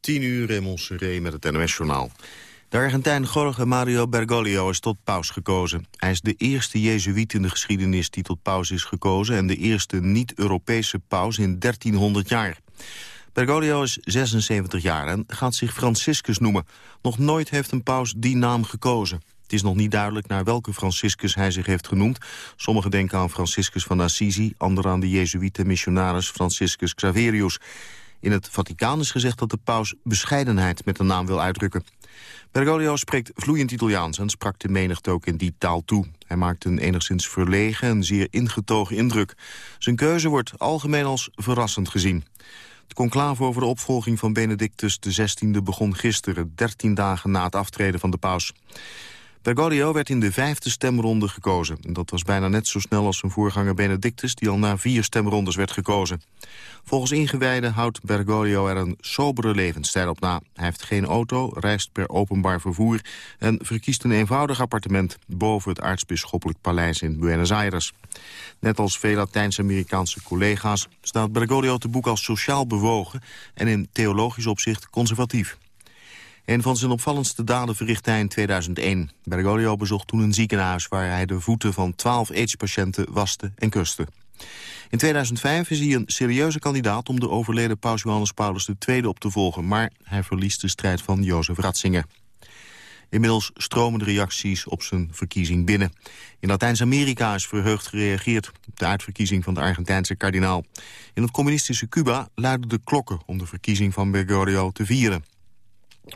10 uur in Montserrat met het NOS-journaal. De Argentijn Jorge Mario Bergoglio is tot paus gekozen. Hij is de eerste jezuïet in de geschiedenis die tot paus is gekozen... en de eerste niet-Europese paus in 1300 jaar. Bergoglio is 76 jaar en gaat zich Franciscus noemen. Nog nooit heeft een paus die naam gekozen. Het is nog niet duidelijk naar welke Franciscus hij zich heeft genoemd. Sommigen denken aan Franciscus van Assisi, anderen aan de jezuïte missionaris Franciscus Xaverius. In het Vaticaan is gezegd dat de paus bescheidenheid met de naam wil uitdrukken. Bergoglio spreekt vloeiend Italiaans en sprak de menigte ook in die taal toe. Hij maakt een enigszins verlegen en zeer ingetogen indruk. Zijn keuze wordt algemeen als verrassend gezien. Het conclave over de opvolging van Benedictus XVI begon gisteren, 13 dagen na het aftreden van de paus. Bergoglio werd in de vijfde stemronde gekozen. Dat was bijna net zo snel als zijn voorganger Benedictus... die al na vier stemrondes werd gekozen. Volgens ingewijden houdt Bergoglio er een sobere levensstijl op na. Hij heeft geen auto, reist per openbaar vervoer... en verkiest een eenvoudig appartement... boven het aartsbisschoppelijk paleis in Buenos Aires. Net als veel Latijns-Amerikaanse collega's... staat Bergoglio te boek als sociaal bewogen... en in theologisch opzicht conservatief. Een van zijn opvallendste daden verrichtte hij in 2001. Bergoglio bezocht toen een ziekenhuis waar hij de voeten van 12 AIDS-patiënten waste en kuste. In 2005 is hij een serieuze kandidaat om de overleden paus Johannes Paulus II op te volgen, maar hij verliest de strijd van Jozef Ratzinger. Inmiddels stromen de reacties op zijn verkiezing binnen. In Latijns-Amerika is verheugd gereageerd op de uitverkiezing van de Argentijnse kardinaal. In het communistische Cuba luiden de klokken om de verkiezing van Bergoglio te vieren.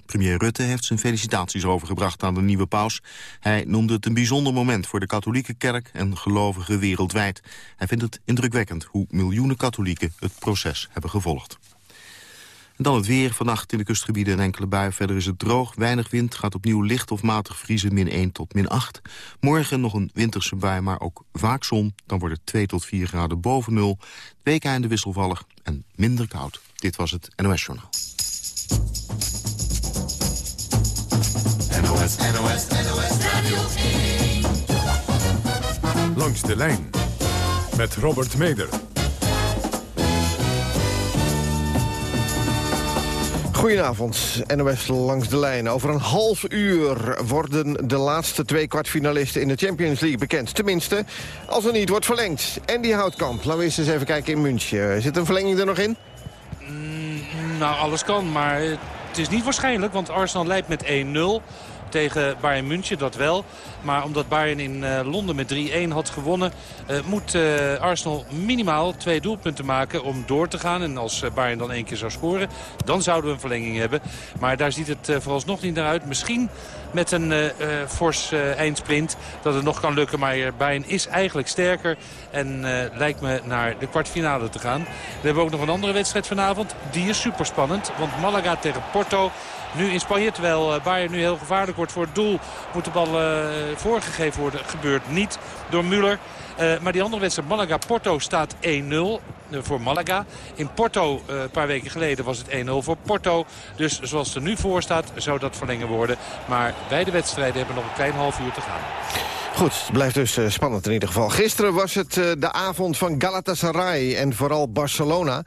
Premier Rutte heeft zijn felicitaties overgebracht aan de nieuwe paus. Hij noemde het een bijzonder moment voor de katholieke kerk en gelovigen wereldwijd. Hij vindt het indrukwekkend hoe miljoenen katholieken het proces hebben gevolgd. En dan het weer. Vannacht in de kustgebieden een enkele bui. Verder is het droog, weinig wind, gaat opnieuw licht of matig vriezen, min 1 tot min 8. Morgen nog een winterse bui, maar ook vaak zon. Dan wordt het 2 tot 4 graden boven nul. Weekeinde wisselvallig en minder koud. Dit was het NOS Journaal. NOS, NOS, NOS Radio 1. Langs de lijn met Robert Meder. Goedenavond, NOS langs de lijn. Over een half uur worden de laatste twee kwartfinalisten in de Champions League bekend. Tenminste, als er niet wordt verlengd. En die houtkamp, laten we eens even kijken in München. Zit een verlenging er nog in? Mm, nou, alles kan, maar het is niet waarschijnlijk, want Arsenal leidt met 1-0 tegen Bayern München, dat wel. Maar omdat Bayern in uh, Londen met 3-1 had gewonnen... Uh, moet uh, Arsenal minimaal twee doelpunten maken om door te gaan. En als Bayern dan één keer zou scoren, dan zouden we een verlenging hebben. Maar daar ziet het vooralsnog niet naar uit. Misschien met een fors eindsprint dat het nog kan lukken. Maar Bayern is eigenlijk sterker en lijkt me naar de kwartfinale te gaan. We hebben ook nog een andere wedstrijd vanavond. Die is superspannend, want Malaga tegen Porto... Nu in Spanje, terwijl Bayern nu heel gevaarlijk wordt voor het doel... moet de bal voorgegeven worden. Gebeurt niet door Müller. Uh, maar die andere wedstrijd, Malaga-Porto, staat 1-0 uh, voor Malaga. In Porto, uh, een paar weken geleden, was het 1-0 voor Porto. Dus zoals het er nu voor staat, zou dat verlengen worden. Maar beide wedstrijden hebben nog een klein half uur te gaan. Goed, het blijft dus uh, spannend in ieder geval. Gisteren was het uh, de avond van Galatasaray en vooral Barcelona.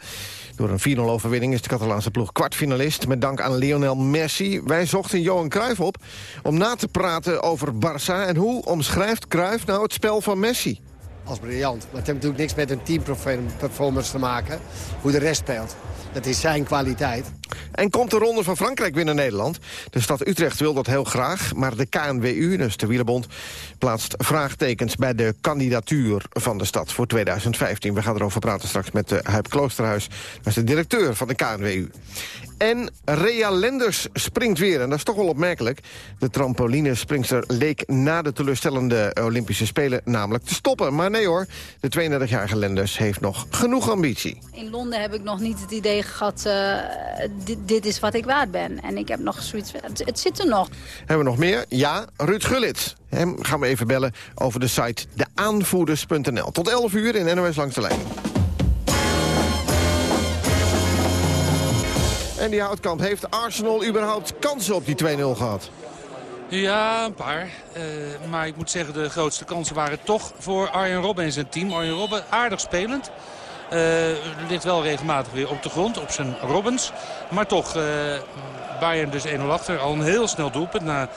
Door een 4-0 overwinning is de Catalaanse ploeg kwartfinalist... met dank aan Lionel Messi. Wij zochten Johan Cruijff op om na te praten over Barça... en hoe omschrijft Cruijff nou het spel van Messi? Als briljant. Maar het heeft natuurlijk niks met een teamperformance te maken... hoe de rest speelt. Dat is zijn kwaliteit. En komt de ronde van Frankrijk binnen Nederland? De stad Utrecht wil dat heel graag, maar de KNWU, dus de Wielerbond... plaatst vraagtekens bij de kandidatuur van de stad voor 2015. We gaan erover praten straks met de Huip Kloosterhuis. Dat is de directeur van de KNWU. En Rea Lenders springt weer. En dat is toch wel opmerkelijk. De trampolinespringster leek na de teleurstellende Olympische Spelen namelijk te stoppen. Maar nee hoor, de 32-jarige Lenders heeft nog genoeg ambitie. In Londen heb ik nog niet het idee gehad, uh, dit, dit, is wat ik waard ben. En ik heb nog zoiets, het, het zit er nog. Hebben we nog meer? Ja, Ruud Gullit. Hem gaan we even bellen over de site deaanvoerders.nl. Tot 11 uur in NOS Langs de Lijn. En die houtkamp, heeft Arsenal überhaupt kansen op die 2-0 gehad? Ja, een paar. Uh, maar ik moet zeggen, de grootste kansen waren toch voor Arjen Robben en zijn team. Arjen Robben aardig spelend. ligt wel regelmatig weer op de grond, op zijn Robbins. Maar toch, Bayern dus 1-0 achter. Al een heel snel doelpunt. Na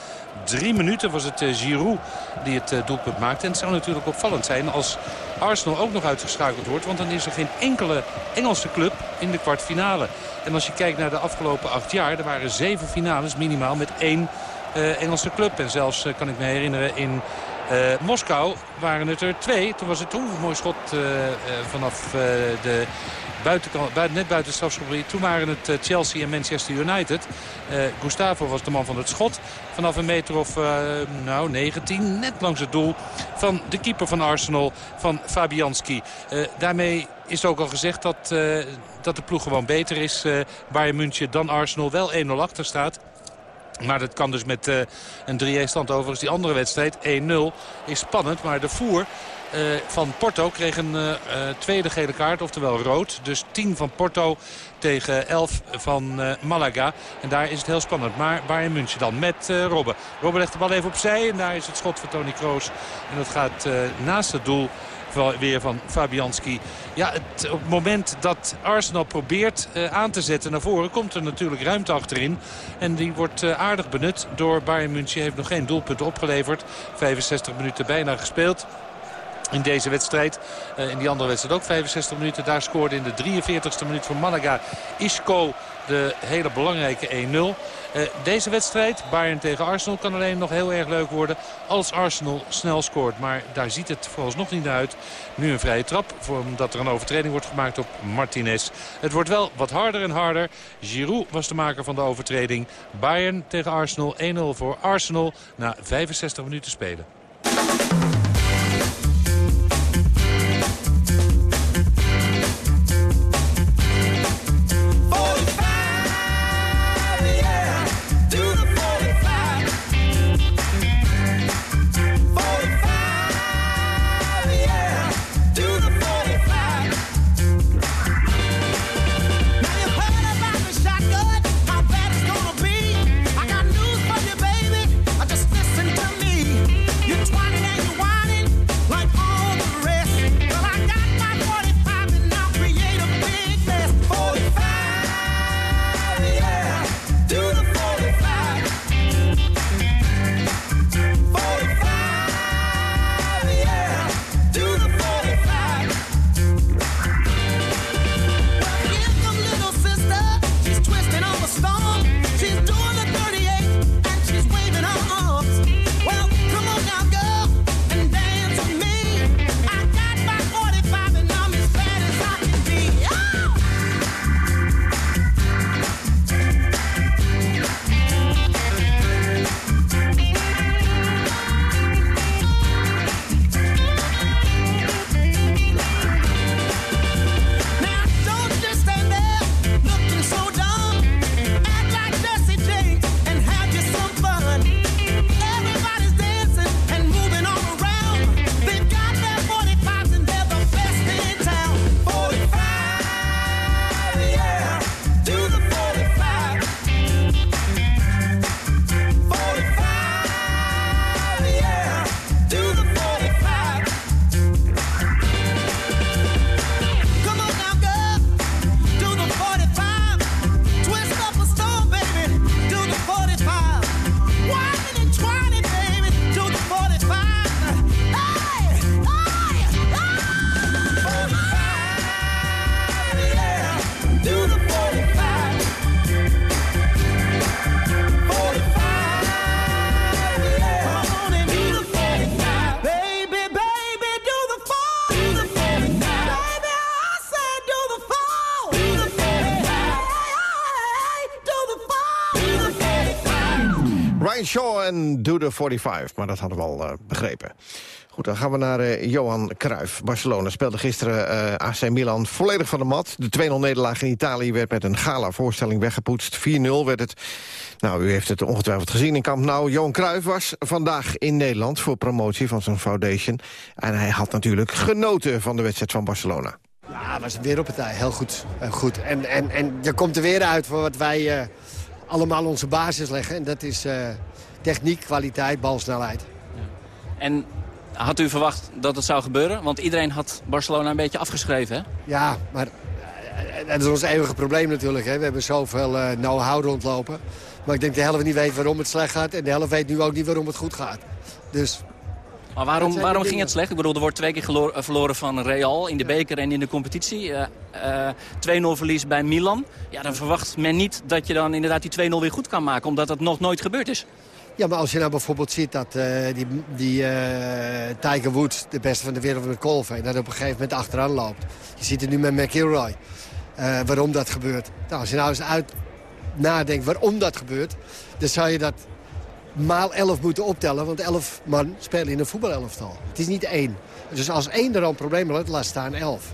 drie minuten was het Giroud die het doelpunt maakte. En het zou natuurlijk opvallend zijn als Arsenal ook nog uitgeschakeld wordt. Want dan is er geen enkele Engelse club in de kwartfinale. En als je kijkt naar de afgelopen acht jaar... er waren zeven finales minimaal met één uh, Engelse club. En zelfs, uh, kan ik me herinneren, in uh, Moskou waren het er twee. Toen was het toen een mooi schot vanaf de buitenkant, buiten, net buiten het. Toen waren het Chelsea en Manchester United. Gustavo was de man van het schot. Vanaf een meter of nou, 19, net langs het doel van de keeper van Arsenal, van Fabianski. daarmee is ook al gezegd dat, dat de ploeg gewoon beter is. Bayern München dan Arsenal wel 1-0 achter staat. Maar dat kan dus met uh, een 3-1 stand overigens. Die andere wedstrijd, 1-0, is spannend. Maar de voer uh, van Porto kreeg een uh, tweede gele kaart, oftewel rood. Dus 10 van Porto tegen 11 van Malaga. En daar is het heel spannend. Maar Bayern München dan met Robben. Robben legt de bal even opzij. En daar is het schot van Tony Kroos. En dat gaat naast het doel weer van Fabianski. Ja, het, op het moment dat Arsenal probeert uh, aan te zetten naar voren... komt er natuurlijk ruimte achterin. En die wordt uh, aardig benut door Bayern München. Heeft nog geen doelpunten opgeleverd. 65 minuten bijna gespeeld in deze wedstrijd. Uh, in die andere wedstrijd ook 65 minuten. Daar scoorde in de 43ste minuut van Malaga Isco de hele belangrijke 1-0. Uh, deze wedstrijd, Bayern tegen Arsenal, kan alleen nog heel erg leuk worden als Arsenal snel scoort. Maar daar ziet het vooralsnog niet uit. Nu een vrije trap, omdat er een overtreding wordt gemaakt op Martinez. Het wordt wel wat harder en harder. Giroud was de maker van de overtreding. Bayern tegen Arsenal, 1-0 voor Arsenal na 65 minuten spelen. En Do the 45. Maar dat hadden we al uh, begrepen. Goed, dan gaan we naar uh, Johan Cruijff. Barcelona speelde gisteren eh, AC Milan volledig van de mat. De 2-0 nederlaag in Italië werd met een gala-voorstelling weggepoetst. 4-0 werd het. Nou, u heeft het ongetwijfeld gezien in Kamp Nou. Johan Cruijff was vandaag in Nederland voor promotie van zijn foundation. En hij had natuurlijk genoten van de wedstrijd van Barcelona. Ja, het was een wereldpartij. Heel goed. Heel goed. En, en, en je komt er weer uit voor wat wij allemaal onze basis leggen. En dat is techniek, kwaliteit, balsnelheid. En Had u verwacht dat het zou gebeuren? Want iedereen had Barcelona een beetje afgeschreven, hè? Ja, maar eh, dat is ons eeuwige probleem natuurlijk. Hè. We hebben zoveel uh, know-how rondlopen. Maar ik denk de helft niet weet waarom het slecht gaat. En de helft weet nu ook niet waarom het goed gaat. Dus maar waarom, waarom ging het slecht? Ik bedoel, er wordt twee keer eh, verloren van Real in de beker en in de competitie. Uh, uh, 2-0 verlies bij Milan. Ja, dan verwacht men niet dat je dan inderdaad die 2-0 weer goed kan maken. Omdat dat nog nooit gebeurd is. Ja, maar als je nou bijvoorbeeld ziet dat uh, die, die uh, Tiger Woods, de beste van de wereld van de golf, dat op een gegeven moment achteraan loopt. Je ziet het nu met McIlroy. Uh, waarom dat gebeurt. Nou, als je nou eens uit nadenkt waarom dat gebeurt... dan zou je dat maal 11 moeten optellen. Want 11 man spelen in een voetbalelftal. Het is niet één. Dus als één er al probleem heeft, laat staan 11.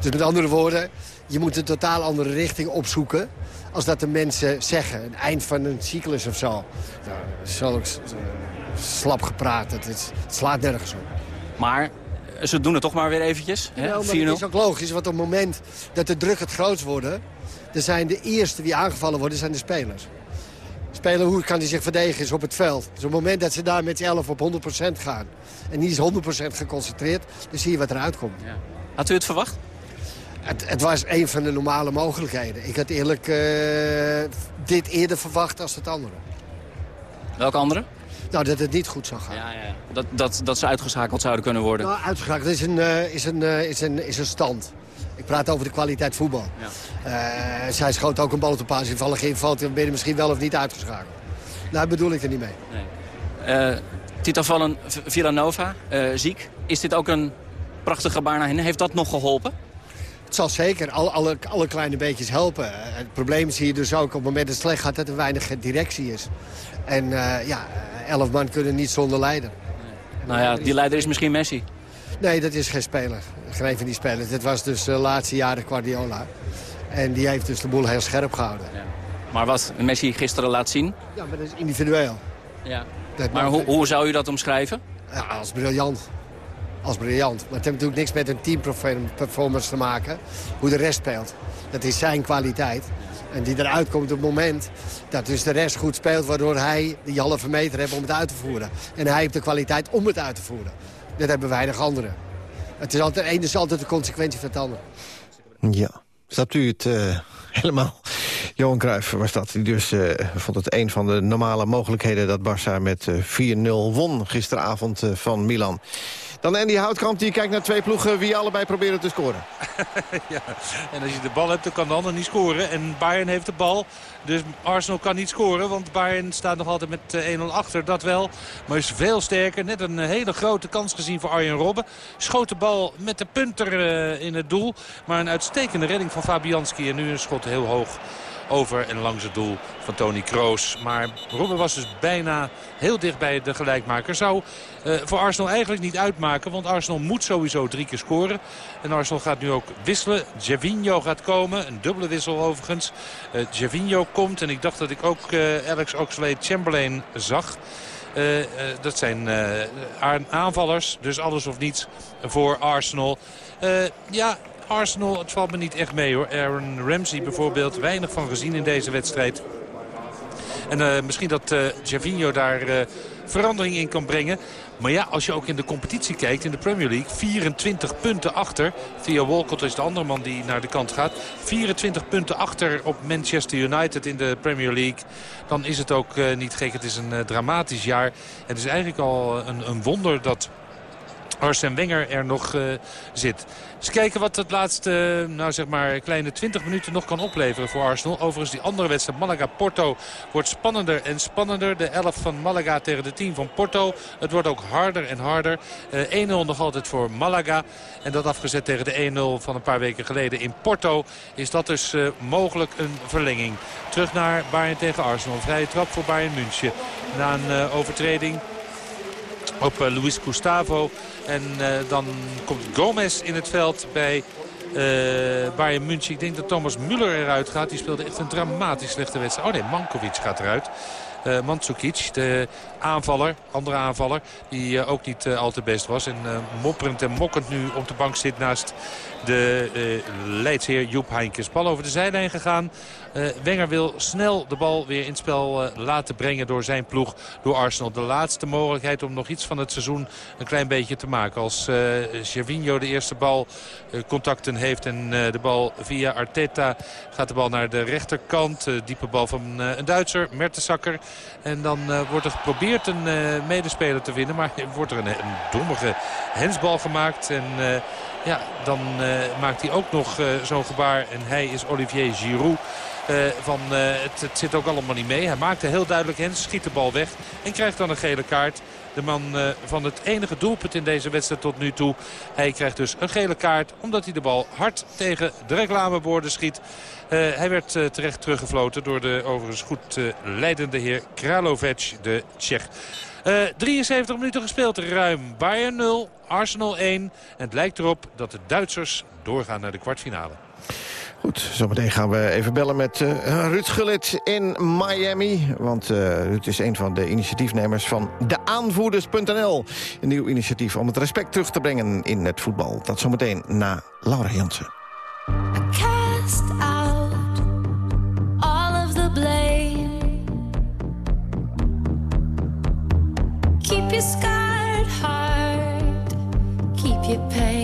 Dus met andere woorden, je moet een totaal andere richting opzoeken... als dat de mensen zeggen. Een eind van een cyclus of zo. Nou, zo slap gepraat. Het, is, het slaat nergens op. Maar ze doen het toch maar weer eventjes. Hè? Ja, het is ook logisch, want op het moment dat de druk het grootst wordt... dan zijn de eerste die aangevallen worden, zijn de spelers. Spelen, hoe kan hij zich verdedigen, is op het veld. Dus op het moment dat ze daar met z'n 11 op 100% gaan... en niet is 100% geconcentreerd, dan zie je wat eruit komt. Ja. Had u het verwacht? Het, het, was een van de normale mogelijkheden. Ik had eerlijk uh, dit eerder verwacht als het andere. Welke andere? Nou, dat het niet goed zou gaan. Ja, ja. Dat, dat, dat ze uitgeschakeld zouden kunnen worden. Nou, uitgeschakeld is een, uh, is, een, uh, is, een, is een stand. Ik praat over de kwaliteit voetbal. Ja. Zij schoot ook een bal op de paas invallig invalt. Dan ben je misschien wel of niet uitgeschakeld. Dat bedoel ik er niet mee. Nee. Tito Vallen, Villanova, ziek. Is dit ook een prachtige gebaar naar hen? Heeft dat nog geholpen? Het zal zeker alle, alle, alle kleine beetjes helpen. Het probleem zie je dus ook op het moment dat het slecht gaat... dat er weinig directie is. En uh, ja, elf man kunnen niet zonder leider. Nou ja, die leider is misschien Messi. Nee, dat is geen speler. Geen van die spelers. Dit was dus de laatste jaren Guardiola. En die heeft dus de boel heel scherp gehouden. Ja. Maar wat Messi gisteren laat zien? Ja, maar dat is individueel. Ja. maar hoe, hoe zou u dat omschrijven? Ja, als briljant. Als briljant. Maar het heeft natuurlijk niks met een teamperformance te maken. Hoe de rest speelt. Dat is zijn kwaliteit. En die eruit komt op het moment dat dus de rest goed speelt... waardoor hij die halve meter heeft om het uit te voeren. En hij heeft de kwaliteit om het uit te voeren. Dat hebben weinig anderen. Het is altijd, de ene is altijd de consequentie van het andere. Ja, snapt u het uh, helemaal? Johan Cruijff was dat. Die dus uh, vond het een van de normale mogelijkheden... dat Barça met uh, eh, 4-0 won gisteravond van Milan. Dan Andy Houtkamp, die kijkt naar twee ploegen... wie allebei proberen te scoren. ja, en als je de bal hebt, dan kan de ander niet scoren. En Bayern heeft de bal, dus Arsenal kan niet scoren. Want Bayern staat nog altijd met 1-0 eh, achter, dat wel. Maar is veel sterker. Net een hele grote kans gezien voor Arjen Robben. Schoot de bal met de punter uh, in het doel. Maar een uitstekende redding van Fabianski. En nu een schot heel hoog over en langs het doel van Tony Kroos. Maar Robben was dus bijna heel dicht bij de gelijkmaker. Zou uh, voor Arsenal eigenlijk niet uitmaken. Want Arsenal moet sowieso drie keer scoren. En Arsenal gaat nu ook wisselen. Javinho gaat komen. Een dubbele wissel overigens. Uh, Javinho komt. En ik dacht dat ik ook uh, Alex Oxlade-Chamberlain zag. Dat zijn uh, aanvallers, dus alles of niets voor Arsenal. ja, Arsenal, het valt me niet echt mee hoor. Aaron Ramsey bijvoorbeeld, weinig van gezien in deze wedstrijd. En uh, misschien dat uh, daar uh, verandering in kan brengen. Maar ja, als je ook in de competitie kijkt, in de Premier League... 24 punten achter. Via Walcott is de andere man die naar de kant gaat. 24 punten achter op Manchester United in de Premier League. Dan is het ook niet gek. Het is een dramatisch jaar. Het is eigenlijk al een, een wonder dat Arsene Wenger er nog uh, zit. Eens kijken wat het laatste nou zeg maar, kleine 20 minuten nog kan opleveren voor Arsenal. Overigens die andere wedstrijd, Malaga-Porto, wordt spannender en spannender. De 11 van Malaga tegen de 10 van Porto. Het wordt ook harder en harder. Uh, 1-0 nog altijd voor Malaga. En dat afgezet tegen de 1-0 van een paar weken geleden in Porto. Is dat dus mogelijk een verlenging. Terug naar Bayern tegen Arsenal. Vrije trap voor Bayern München. Na een overtreding op uh, Luis Gustavo. En uh, dan komt Gomez in het veld bij uh, Bayern München. Ik denk dat Thomas Müller eruit gaat. Die speelde echt een dramatisch slechte wedstrijd. Oh nee, Mankovic gaat eruit. Uh, Mandzukic, de aanvaller, andere aanvaller, die ook niet al te best was. En mopperend en mokkend nu op de bank zit naast de Leidsheer Joep Heinkes. Bal over de zijlijn gegaan. Uh, Wenger wil snel de bal weer in spel uh, laten brengen door zijn ploeg, door Arsenal. De laatste mogelijkheid om nog iets van het seizoen een klein beetje te maken. Als uh, Gervinho de eerste bal contacten heeft en de bal via Arteta gaat de bal naar de rechterkant. diepe bal van een Duitser, Mertensakker. En dan wordt er geprobeerd een medespeler te vinden, maar wordt er een, een dommige hensbal gemaakt. En ja, dan uh, maakt hij ook nog uh, zo'n gebaar. En hij is Olivier Giroud. Uh, van, het, het, zit ook allemaal niet mee. Hij maakte heel duidelijk hens, schiet de bal weg en krijgt dan een gele kaart. De man van het enige doelpunt in deze wedstrijd tot nu toe. Hij krijgt dus een gele kaart omdat hij de bal hard tegen de reclameborden schiet. hij werd terecht teruggefloten door de overigens goed leidende heer Kralovec, de Tsjech. 73 minuten gespeeld, ruim Bayern 0, Arsenal 1. En het lijkt erop dat de Duitsers doorgaan naar de kwartfinale. Goed, zometeen gaan we even bellen met uh, Ruud Gullit in Miami. Want uh, Ruud is een van de initiatiefnemers van deaanvoerders.nl. Een nieuw initiatief om het respect terug te brengen in het voetbal. Dat zometeen na Laura Jansen. Scarred heart, keep your pain.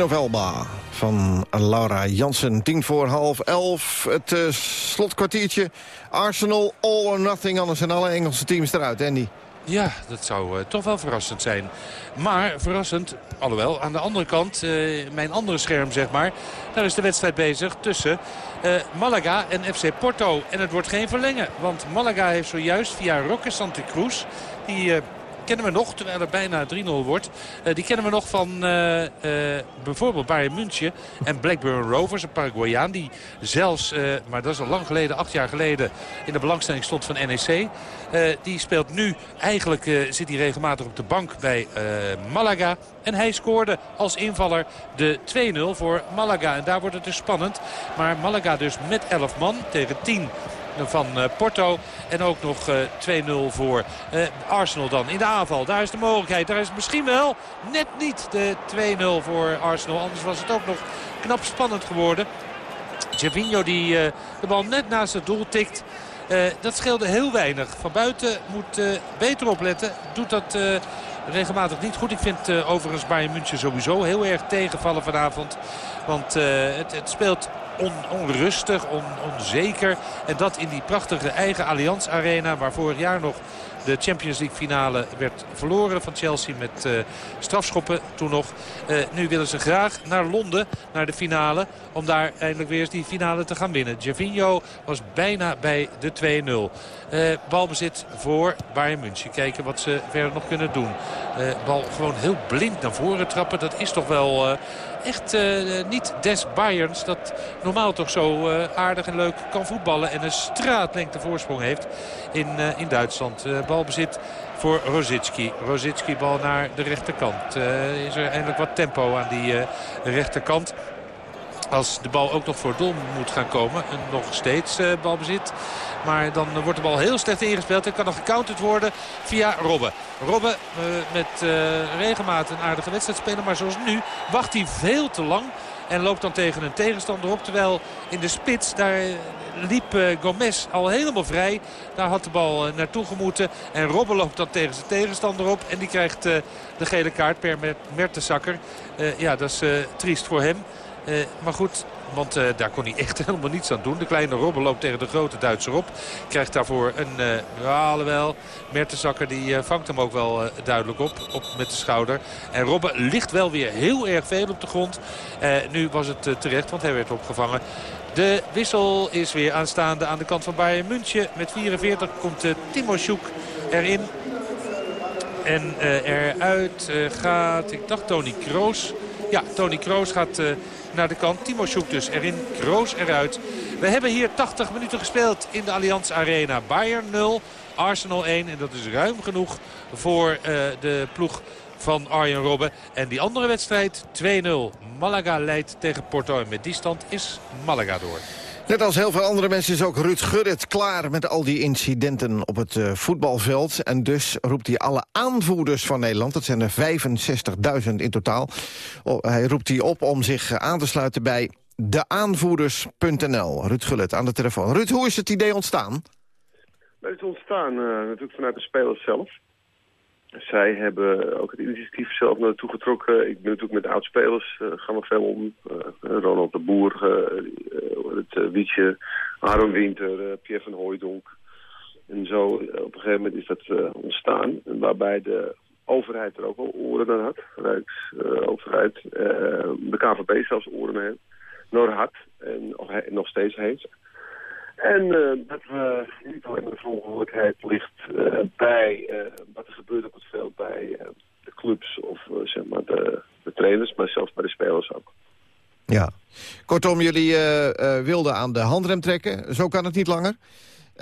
Elba van Laura Jansen. Tien voor half elf. Het uh, slotkwartiertje. Arsenal, all or nothing. Anders zijn alle Engelse teams eruit, Andy. Ja, dat zou uh, toch wel verrassend zijn. Maar verrassend, alhoewel, aan de andere kant, uh, mijn andere scherm zeg maar... daar is de wedstrijd bezig tussen Malaga en FC Porto. En het wordt geen verlengen, want Malaga heeft zojuist via Roque Santa Cruz... die kennen we nog, terwijl het bijna 3-0 wordt. Uh, die kennen we nog van uh, uh, bijvoorbeeld Bayern München en Blackburn Rovers, een Paraguayaan. Die zelfs, maar dat is al lang geleden, acht jaar geleden, in de belangstelling stond van NEC. die speelt nu, eigenlijk zit hij regelmatig op de bank bij Malaga. En hij scoorde als invaller de 2-0 voor Malaga. En daar wordt het dus spannend. Maar Malaga dus met 11 man tegen 10 van eh, Porto. En ook nog 2-0 eh, voor eh, Arsenal dan in de aanval. Daar is de mogelijkheid. Daar is misschien wel net niet de 2-0 voor Arsenal. Anders was het ook nog knap spannend geworden. Gervinho die de bal net naast het doel tikt. dat scheelde heel weinig. Van buiten moet beter opletten. Doet dat regelmatig niet goed. Ik vind overigens Bayern München sowieso heel erg tegenvallen vanavond. Want het, speelt on, onrustig, on, onzeker. En dat in die prachtige eigen Allianz Arena waar vorig jaar nog de Champions League finale werd verloren van Chelsea met uh, strafschoppen toen nog. Uh, nu willen ze graag naar Londen, naar de finale. Om daar eindelijk weer eens die finale te gaan winnen. Gervinho was bijna bij de 2-0. Uh, eh, balbezit voor Bayern München. Kijken wat ze verder nog kunnen doen. bal gewoon heel blind naar voren trappen. Dat is toch wel echt uh, niet des Bayerns. Dat normaal toch zo uh, aardig en leuk kan voetballen. En een straatlengte voorsprong heeft in, uh, in Duitsland. balbezit voor Rosicki. Rosicki bal naar de rechterkant. is er eindelijk wat tempo aan die rechterkant. Als de bal ook nog voor doel moet gaan komen. En nog steeds uh, balbezit. Maar dan wordt de bal heel slecht ingespeeld. En kan nog gecounterd worden via Robben. Robben uh, met uh, regelmaat een aardige wedstrijd spelen. Maar zoals nu wacht hij veel te lang. En loopt dan tegen een tegenstander op. Terwijl in de spits, daar liep uh, Gomez al helemaal vrij. Daar had de bal naartoe gemoeten. En Robben loopt dan tegen zijn tegenstander op. En die krijgt de gele kaart per Mertensakker. ja, dat is triest voor hem. Maar goed, want uh, daar kon hij echt helemaal niets aan doen. De kleine Robben loopt tegen de grote Duitser op. Krijgt daarvoor een, uh, ja, wel, Mertensakker die vangt hem ook wel duidelijk op, op met de schouder. En Robben ligt wel weer heel erg veel op de grond. nu was het terecht, want hij werd opgevangen. De wissel is weer aanstaande aan de kant van Bayern München. Met 44 komt Timo Sjoek erin. En eruit gaat, ik dacht Tony Kroos. Ja, Tony Kroos gaat naar de kant. Timo Sjoek dus erin, Kroos eruit. We hebben hier 80 minuten gespeeld in de Allianz Arena. Bayern 0, Arsenal 1. En dat is ruim genoeg voor uh, de ploeg van Arjen Robben. En die andere wedstrijd 2-0. Malaga leidt tegen Porto. En met die stand is Malaga door. Net als heel veel andere mensen is ook Ruud Gurrit klaar met al die incidenten op het uh, voetbalveld. En dus roept hij alle aanvoerders van Nederland, dat zijn er 65.000 in totaal. Oh, hij roept die op om zich eh, aan te sluiten bij deaanvoerders.nl. Ruud Gullit aan de telefoon. Ruud, hoe is het idee ontstaan? Het is ontstaan uh, natuurlijk vanuit de spelers zelf. Zij hebben ook het initiatief zelf naartoe getrokken. Ik ben natuurlijk met oudspelers, uh, gaan we veel om. Uh, Ronald de Boer, uh, het Wietje, Aaron Winter, Pierre van Hooijdonk. En zo op een gegeven moment is dat ontstaan. Waarbij de overheid er ook wel oren naar had. Rijksoverheid. de KVB zelfs oren naar had en nog steeds heeft. En uh, dat we niet alleen de verantwoordelijkheid ligt uh, bij uh, wat er gebeurt op het veld bij de clubs of zeg maar de, de, trainers, maar zelfs bij de spelers ook. Ja, kortom, jullie wilden aan de handrem trekken. Zo kan het niet langer.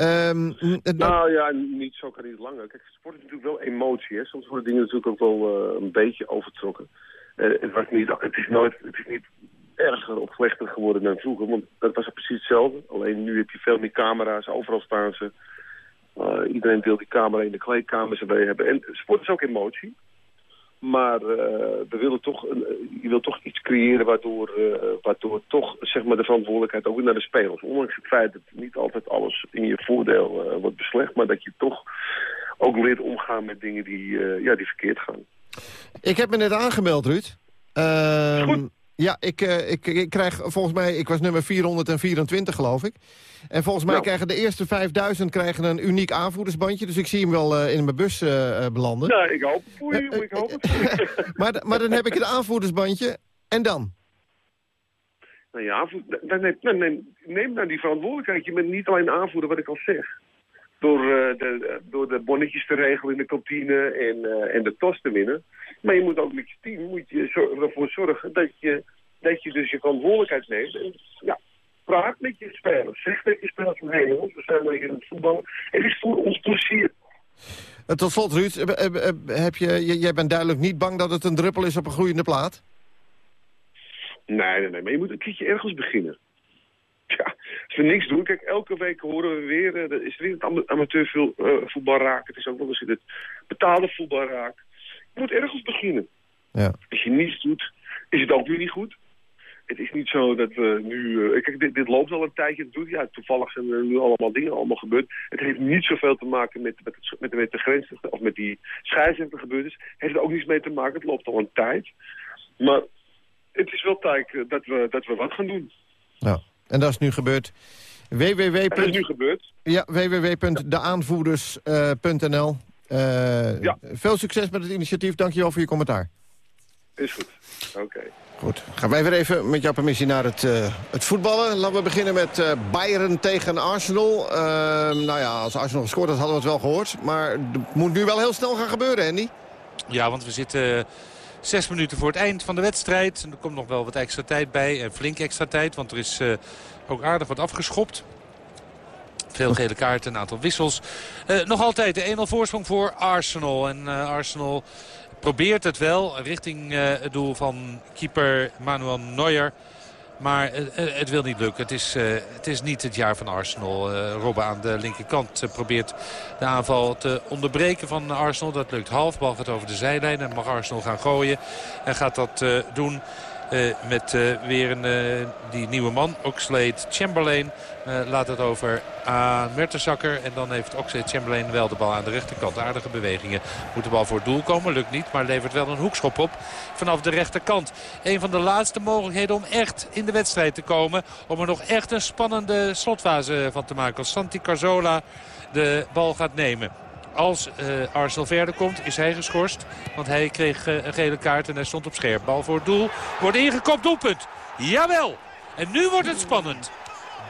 Um, nou ja, niet zo kan het niet langer. Kijk, sport is natuurlijk wel emotie. Hè. Soms worden dingen natuurlijk ook wel een beetje overtrokken. het, was niet, het, is nooit, het is niet erger of slechter geworden dan vroeger. Want dat was precies hetzelfde. Alleen nu heb je veel meer camera's, overal staan ze. Uh, iedereen wil die camera in de kleedkamers erbij hebben. En sport is ook emotie. Maar uh, we willen toch een, je wil toch iets creëren waardoor, uh, waardoor toch zeg maar, de verantwoordelijkheid ook naar de spelers. Ondanks het feit dat niet altijd alles in je voordeel wordt beslecht. Maar dat je toch ook leert omgaan met dingen die, ja, die verkeerd gaan. Ik heb me net aangemeld, Ruud. Ehm, goed. Ja, ik, uh, ik, ik krijg volgens mij, ik was nummer 424 geloof ik. En volgens mij Nou. krijgen de eerste 5000 krijgen een uniek aanvoerdersbandje. Dus ik zie hem wel uh, in mijn bus uh, belanden. Ja, ik hoop het voor je, ik hoop het maar, maar dan heb ik het aanvoerdersbandje. En dan? Nou ja, dan neem, dan neem, neem dan die verantwoordelijkheid. Je bent niet alleen aanvoerder, wat ik al zeg. Door, de, door de bonnetjes te regelen in de kantine en, en de tos te winnen. Maar je moet ook met je team moet je ervoor zorgen dat je, dat je dus je verantwoordelijkheid neemt. En, ja, praat met je spelers. Zeg dat je spelers van jongens, we zijn weer in het voetbal. Het is voor ons plezier. Uh, tot slot, Ruud, heb je, jij bent duidelijk niet bang dat het een druppel is op een groeiende plaat? Nee, nee, nee, maar je moet een keertje ergens beginnen. Ja, als we niks doen, kijk, elke week horen we weer, uh, er is weer het amateurvoetbal raak. Het is ook wel eens in het betaalde voetbal raak. Je moet ergens beginnen. Ja. Als je niets doet, is het ook weer niet goed. Het is niet zo dat we nu... Uh, kijk, dit, dit, loopt al een tijdje. Doet, ja, toevallig zijn er nu allemaal dingen allemaal gebeurd. Het heeft niet zoveel te maken met, met, het, met, met de grens of met die scheidsrechter gebeurd is. Het heeft er ook niets mee te maken. Het loopt al een tijd. Maar het is wel tijd dat we, dat we wat gaan doen. Nou, en dat is nu gebeurd. www. Dat is nu gebeurd. Ja, www.deaanvoerders.nl. Uh, ja. Veel succes met het initiatief. Dankjewel voor je commentaar. Is goed. Oké. Okay. Goed. Gaan wij weer even met jouw permissie naar het, uh, het voetballen. Laten we beginnen met uh, Bayern tegen Arsenal. Uh, nou ja, als Arsenal gescoord had, hadden we het wel gehoord. Maar het moet nu wel heel snel gaan gebeuren, Andy. Ja, want we zitten zes minuten voor het eind van de wedstrijd. En er komt nog wel wat extra tijd bij. En flink extra tijd, want er is ook aardig wat afgeschopt. Veel gele kaarten, een aantal wissels. Uh, nog altijd de 1-0 voorsprong voor Arsenal. En uh, Arsenal probeert het wel richting uh, het doel van keeper Manuel Neuer. Maar het wil niet lukken. Het is, het is niet het jaar van Arsenal. Robben aan de linkerkant probeert de aanval te onderbreken van Arsenal. Dat lukt half. Bal gaat over de zijlijn en mag Arsenal gaan gooien. En gaat dat doen... Uh, met uh, weer een, uh, die nieuwe man, Oxlade Chamberlain. laat het over aan Mertensakker. En dan heeft Oxlade Chamberlain wel de bal aan de rechterkant. Aardige bewegingen. Moet de bal voor het doel komen. Lukt niet, maar levert wel een hoekschop op vanaf de rechterkant. Een van de laatste mogelijkheden om echt in de wedstrijd te komen. Om er nog echt een spannende slotfase van te maken. Als Santi Carzola de bal gaat nemen. Als uh, Arsenal verder komt, is hij geschorst. Want hij kreeg uh, een gele kaart en hij stond op scherp. Bal voor het doel. Wordt ingekopt, doelpunt. Jawel. En nu wordt het spannend.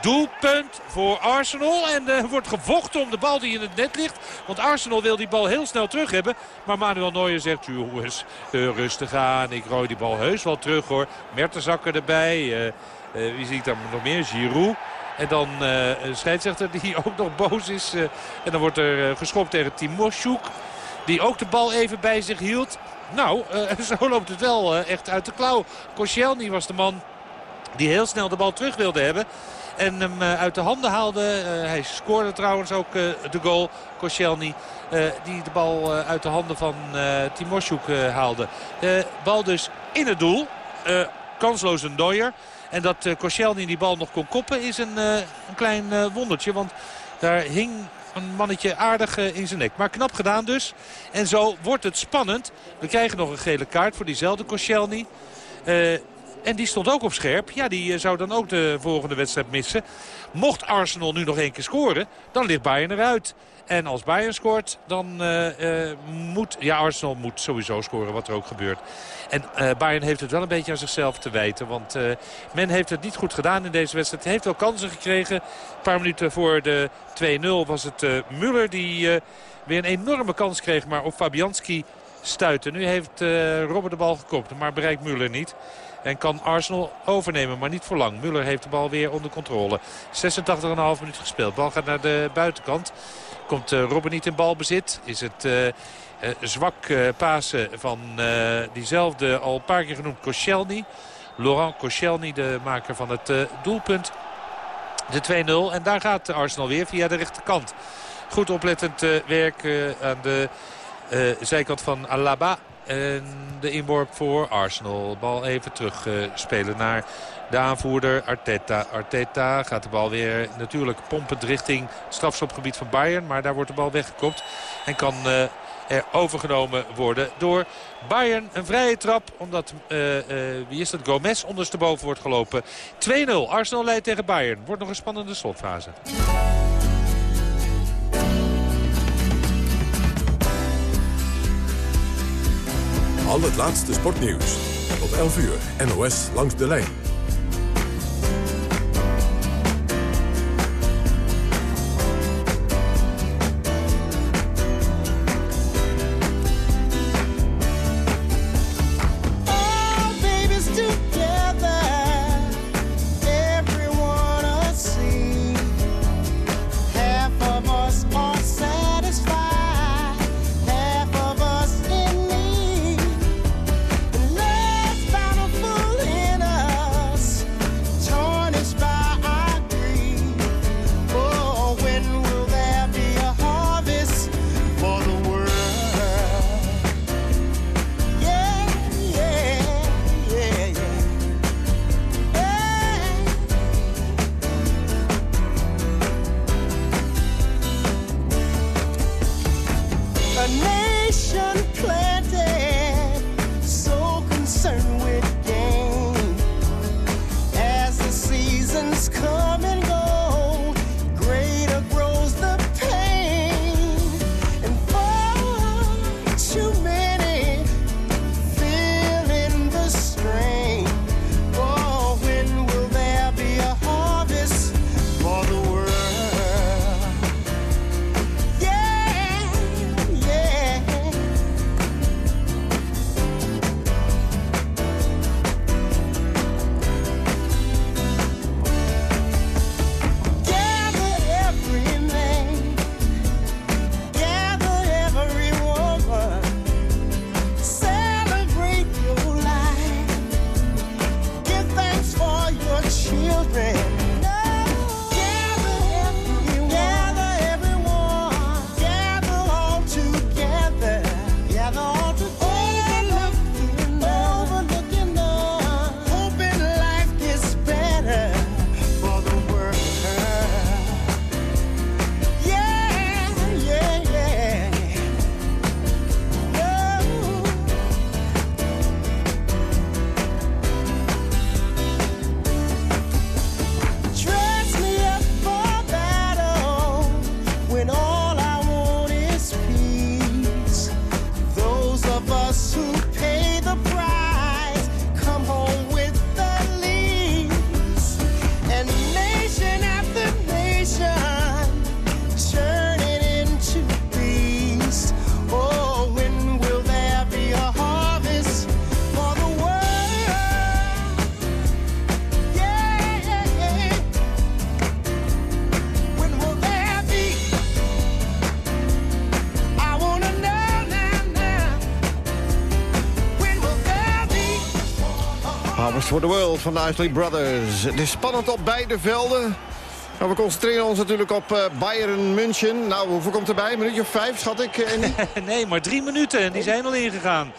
Doelpunt voor Arsenal. En er uh, wordt gevochten om de bal die in het net ligt. Want Arsenal wil die bal heel snel terug hebben. Maar Manuel Neuer zegt, jongens, rustig aan. Ik rooi die bal heus wel terug hoor. Mertensakker erbij. wie zie ik dan nog meer? Giroud. En dan uh, een scheidsrechter die ook nog boos is. Uh, en dan wordt er uh, geschopt tegen Timoshuk. Die ook de bal even bij zich hield. Nou, zo loopt het wel echt uit de klauw. Koscielny was de man die heel snel de bal terug wilde hebben. En hem uit de handen haalde. hij scoorde trouwens ook de goal. Koscielny. die de bal uit de handen van Timoshuk haalde. De bal dus in het doel. kansloos een Neuer. En dat uh, Koscielny die bal nog kon koppen is een, uh, een klein uh, wondertje. Want daar hing een mannetje aardig in zijn nek. Maar knap gedaan dus. En zo wordt het spannend. We krijgen nog een gele kaart voor diezelfde Koscielny. En die stond ook op scherp. Ja, die zou dan ook de volgende wedstrijd missen. Mocht Arsenal nu nog één keer scoren, dan ligt Bayern eruit. En als Bayern scoort, dan uh, uh, moet... Ja, Arsenal moet sowieso scoren, wat er ook gebeurt. En uh, Bayern heeft het wel een beetje aan zichzelf te wijten. Want men heeft het niet goed gedaan in deze wedstrijd. Heeft wel kansen gekregen. Een paar minuten voor de 2-0 was het Muller die weer een enorme kans kreeg. Maar op Fabianski stuitte. Nu heeft Robben de bal gekopt, maar bereikt Muller niet. En kan Arsenal overnemen, maar niet voor lang. Muller heeft de bal weer onder controle. 86,5 minuut gespeeld. Bal gaat naar de buitenkant. Komt uh, Robben niet in balbezit. Is het uh, uh, zwak pasen van diezelfde al een paar keer genoemd Koscielny. Laurent Koscielny, de maker van het doelpunt. De 2-0. En daar gaat Arsenal weer via de rechterkant. Goed oplettend werk aan de zijkant van Alaba. En de inworp voor Arsenal. Bal even terug uh, spelen naar de aanvoerder Arteta. Arteta gaat de bal weer natuurlijk pompend richting strafschopgebied van Bayern. Maar daar wordt de bal weggekopt. En kan uh, er overgenomen worden door Bayern. Een vrije trap, omdat, uh, uh, wie is dat, Gomez ondersteboven wordt gelopen. 2-0, Arsenal leidt tegen Bayern. Wordt nog een spannende slotfase. Al het laatste sportnieuws. Op 11 uur, NOS langs de lijn. For the World van de Isley Brothers. Het is spannend op beide velden. Nou, we concentreren ons natuurlijk op uh, Bayern München. Nou, hoeveel komt erbij? Een minuutje of vijf, schat ik, uh, nee, maar drie minuten en die zijn al ingegaan.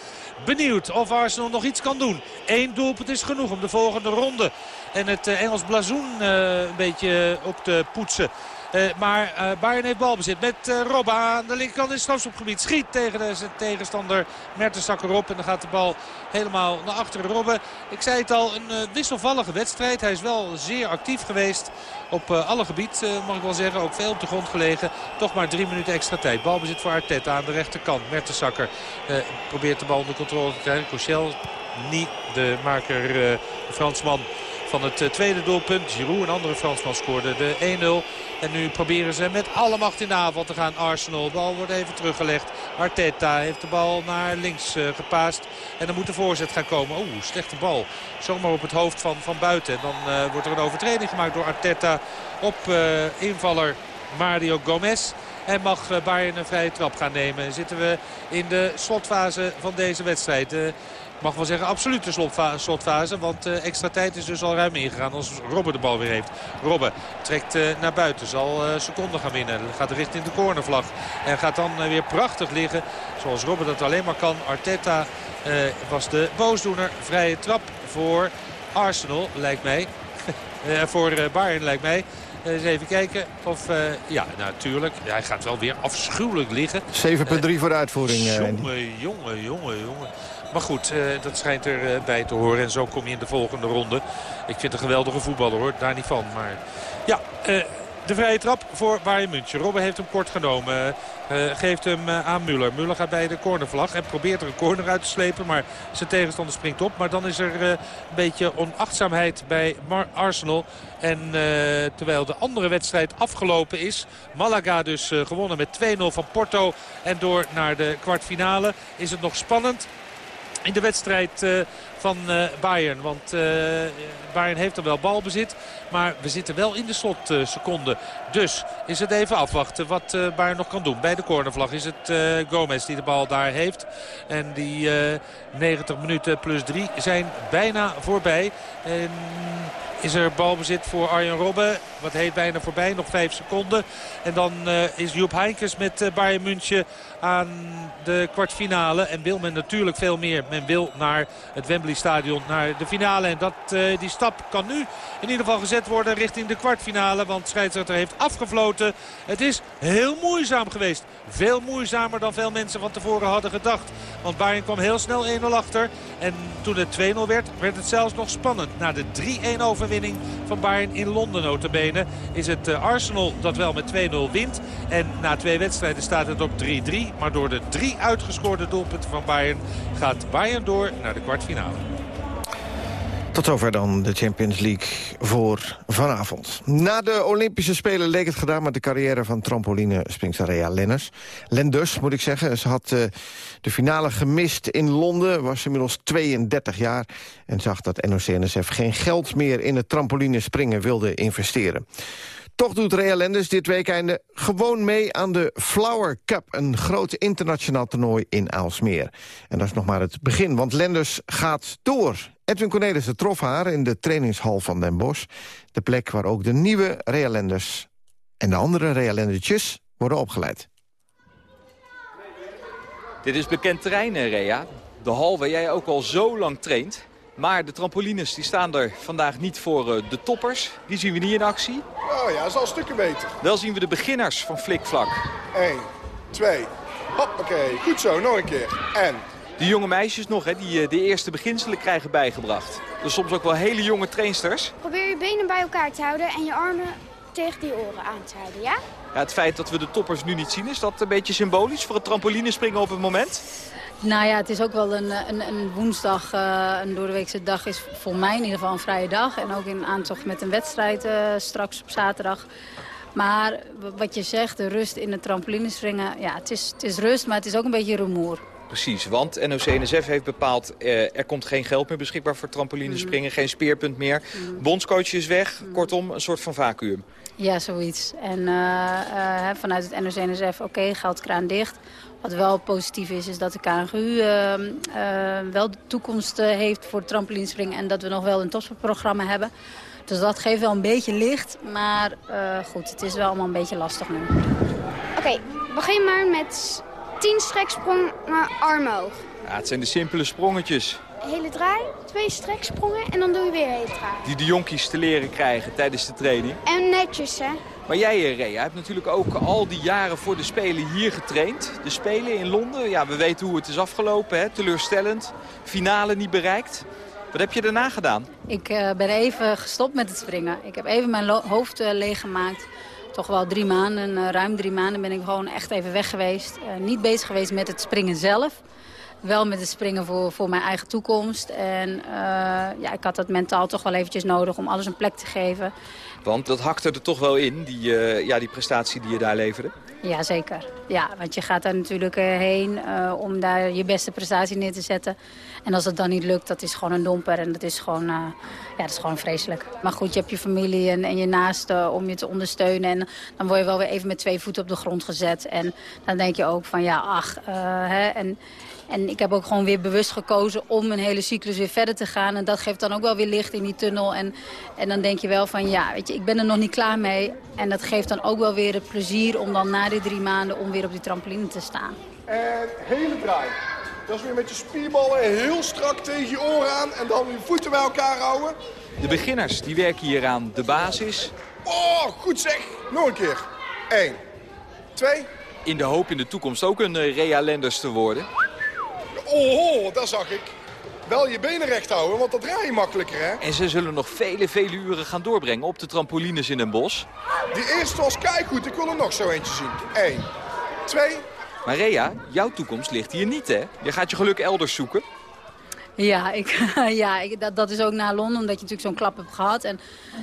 Benieuwd of Arsenal nog iets kan doen. Eén doelpunt is genoeg om de volgende ronde. En het uh, Engels blazoen een beetje op te poetsen. Uh, maar uh, Bayern heeft balbezit met uh, Robba aan de linkerkant in het strafschopgebied. Schiet tegen de, zijn tegenstander Mertens op. En dan gaat de bal helemaal naar achteren Robben. Ik zei het al, een wisselvallige wedstrijd. Hij is wel zeer actief geweest op alle gebied, mag ik wel zeggen. Ook veel op de grond gelegen. Toch maar drie minuten extra tijd. Balbezit voor Arteta aan de rechterkant. Mertensakker probeert de bal onder controle te krijgen. Cochel niet de maker, Fransman van het tweede doelpunt. Giroud, een andere Fransman, scoorde de 1-0. En nu proberen ze met alle macht in de aanval te gaan. Arsenal, de bal wordt even teruggelegd. Arteta heeft de bal naar links uh, gepaast. En dan moet de voorzet gaan komen. Oeh, slechte bal. Zomaar op het hoofd van, van buiten. En dan uh, wordt er een overtreding gemaakt door Arteta op invaller Mario Gomez. En mag Bayern een vrije trap gaan nemen. Zitten we in de slotfase van deze wedstrijd mag wel zeggen absolute slotfase. Want uh, extra tijd is dus al ruim ingegaan als Robben de bal weer heeft. Robben trekt uh, naar buiten. Zal uh, seconden gaan winnen. Gaat richting de cornervlag. En gaat dan weer prachtig liggen. Zoals Robben dat alleen maar kan. Arteta was de boosdoener. Vrije trap voor Arsenal lijkt mij. voor Bayern lijkt mij. eens even kijken of... ja, natuurlijk. hij gaat wel weer afschuwelijk liggen. 7,3 voor de uitvoering. jongen, jongen, jongen, jongen. Maar goed, dat schijnt erbij bij te horen. En zo kom je in de volgende ronde. Ik vind een geweldige voetballer hoor, daar niet van. Maar ja, de vrije trap voor Bayern München. Robben heeft hem kort genomen. Uh, geeft hem aan Muller. Muller gaat bij de cornervlag en probeert er een corner uit te slepen. Maar zijn tegenstander springt op. Maar dan is er een beetje onachtzaamheid bij Arsenal. En terwijl de andere wedstrijd afgelopen is. Malaga dus gewonnen met 2-0 van Porto. En door naar de kwartfinale is het nog spannend in de wedstrijd van Bayern. Want Bayern heeft er wel balbezit. Maar we zitten wel in de slotseconde. Dus is het even afwachten wat Bayern nog kan doen. Bij de cornervlag is het Gomez die de bal daar heeft. En die uh, eh, 90 minuten plus 3 zijn bijna voorbij. En is er balbezit voor Arjen Robben. Wat heet bijna voorbij, nog 5 seconden. En dan is Joep Heinkes met Bayern München aan de kwartfinale. En wil men natuurlijk veel meer. Men wil naar het Wembley Stadion, naar de finale. En dat, die stap kan nu in ieder geval gezet worden richting de kwartfinale. Want scheidsrechter heeft afgefloten. Het is heel moeizaam geweest. Veel moeizamer dan veel mensen van tevoren hadden gedacht. Want Bayern kwam heel snel 1-0 achter. En toen het 2-0 werd, werd het zelfs nog spannend. Na de 3-1 overwinning van Bayern in Londen notabene... is het eh, Arsenal dat wel met 2-0 wint. En na twee wedstrijden staat het op 3-3. Maar door de drie uitgescoorde doelpunten van Bayern... gaat Bayern door naar de kwartfinale. Tot zover dan de Champions League voor vanavond. Na de Olympische Spelen leek het gedaan met de carrière van trampoline-springster Rea Lenners. Lenders, moet ik zeggen. Ze had uh, de finale gemist in Londen, was inmiddels 32 jaar... en zag dat NOC-NSF geen geld meer in het trampolinespringen wilde investeren. Toch doet Rea Lenders dit weekende gewoon mee aan de Flower Cup... een groot internationaal toernooi in Aalsmeer. En dat is nog maar het begin, want Lenders gaat door. Edwin Cornelissen trof haar in de trainingshal van Den Bosch. De plek waar ook de nieuwe Rea Lenders en de andere Rea Lendertjes worden opgeleid. Dit is bekend terrein, Rea. De hal waar jij ook al zo lang traint. Maar de trampolines die staan er vandaag niet voor eh, de toppers. Die zien we niet in actie. Oh ja, dat is al stukken beter. Wel zien we de beginners van flikvlak. 1, 2, hoppakee. Goed zo, nog een keer. En... Die jonge meisjes nog, hè, die eh, de eerste beginselen krijgen bijgebracht. Dus soms ook wel hele jonge trainsters. Probeer je benen bij elkaar te houden en je armen tegen die oren aan te houden, ja? ja het feit dat we de toppers nu niet zien, is dat een beetje symbolisch voor het trampolinespringen op het moment? Nou ja, het is ook wel een, een, een woensdag, uh, een doordeweekse dag is voor mij in ieder geval een vrije dag. En ook in aantocht met een wedstrijd uh, straks op zaterdag. Maar wat je zegt, de rust in het trampolinespringen, ja, het is, het is rust, maar het is ook een beetje rumoer. Precies, want NOC-NSF heeft bepaald... Eh, er komt geen geld meer beschikbaar voor trampolinespringen, mm geen speerpunt meer. Mm Bondscoach is weg, mhm. kortom een soort van vacuüm. Ja, zoiets. En uh, vanuit het NOC-NSF, oké, geldkraan dicht. Wat wel positief is, is dat de KNGU ehm, eh, wel de toekomst eh, heeft voor trampolinespringen... en dat we nog wel een topsportprogramma hebben. Dus dat geeft wel een beetje licht, maar uh, goed, het is wel allemaal een beetje lastig nu. Oké, begin maar met 10 streksprongen armen hoog. Ja, het zijn de simpele sprongetjes. Hele draai, twee streksprongen en dan doe je weer hele draai. Die de jonkies te leren krijgen tijdens de training. En netjes, hè. Maar jij, eh, Rea, hebt natuurlijk ook al die jaren voor de Spelen hier getraind. De Spelen in Londen, ja, we weten hoe het is afgelopen, hè? teleurstellend. Finale niet bereikt. Wat heb je daarna gedaan? Ik uh, ben even gestopt met het springen. Ik heb even mijn hoofd uh, leeggemaakt. Toch wel drie maanden, uh, ruim drie maanden ben ik gewoon echt even weg geweest. niet bezig geweest met het springen zelf. Wel met het springen voor, voor mijn eigen toekomst. En ja, ik had dat mentaal toch wel eventjes nodig om alles een plek te geven. Want dat hakte er toch wel in, die, uh, ja, die prestatie die je daar leverde? Ja, zeker. Ja, want je gaat daar natuurlijk uh, heen uh, om daar je beste prestatie neer te zetten. En als het dan niet lukt, dat is gewoon een domper. En dat is gewoon, ja, dat is gewoon vreselijk. Maar goed, je hebt je familie en, en je naasten om je te ondersteunen. En dan word je wel weer even met twee voeten op de grond gezet. En dan denk je ook van ja, ach. hè, en, en ik heb ook gewoon weer bewust gekozen om een hele cyclus weer verder te gaan. En dat geeft dan ook wel weer licht in die tunnel. En, en dan denk je wel van ja, weet je, ik ben er nog niet klaar mee. En dat geeft dan ook wel weer het plezier om dan na die drie maanden om weer op die trampoline te staan. En hele draai. Dat is weer met je spierballen heel strak tegen je oren aan. En dan je voeten bij elkaar houden. De beginners die werken hier aan de basis. Oh, goed zeg. Nog een keer. Eén. Twee. In de hoop in de toekomst ook een uh, Rea Lenders te worden. Oh, dat zag ik. Wel je benen recht houden, want dat draai je makkelijker, hè? En ze zullen nog vele, vele uren gaan doorbrengen op de trampolines in een bos. Die eerste was goed. Ik wil er nog zo eentje zien. Eén. Twee. Maar Rea, jouw toekomst ligt hier niet, hè? Je gaat je geluk elders zoeken. Ja, ik, ja ik, dat, dat is ook naar Londen, omdat je natuurlijk zo'n klap hebt gehad. En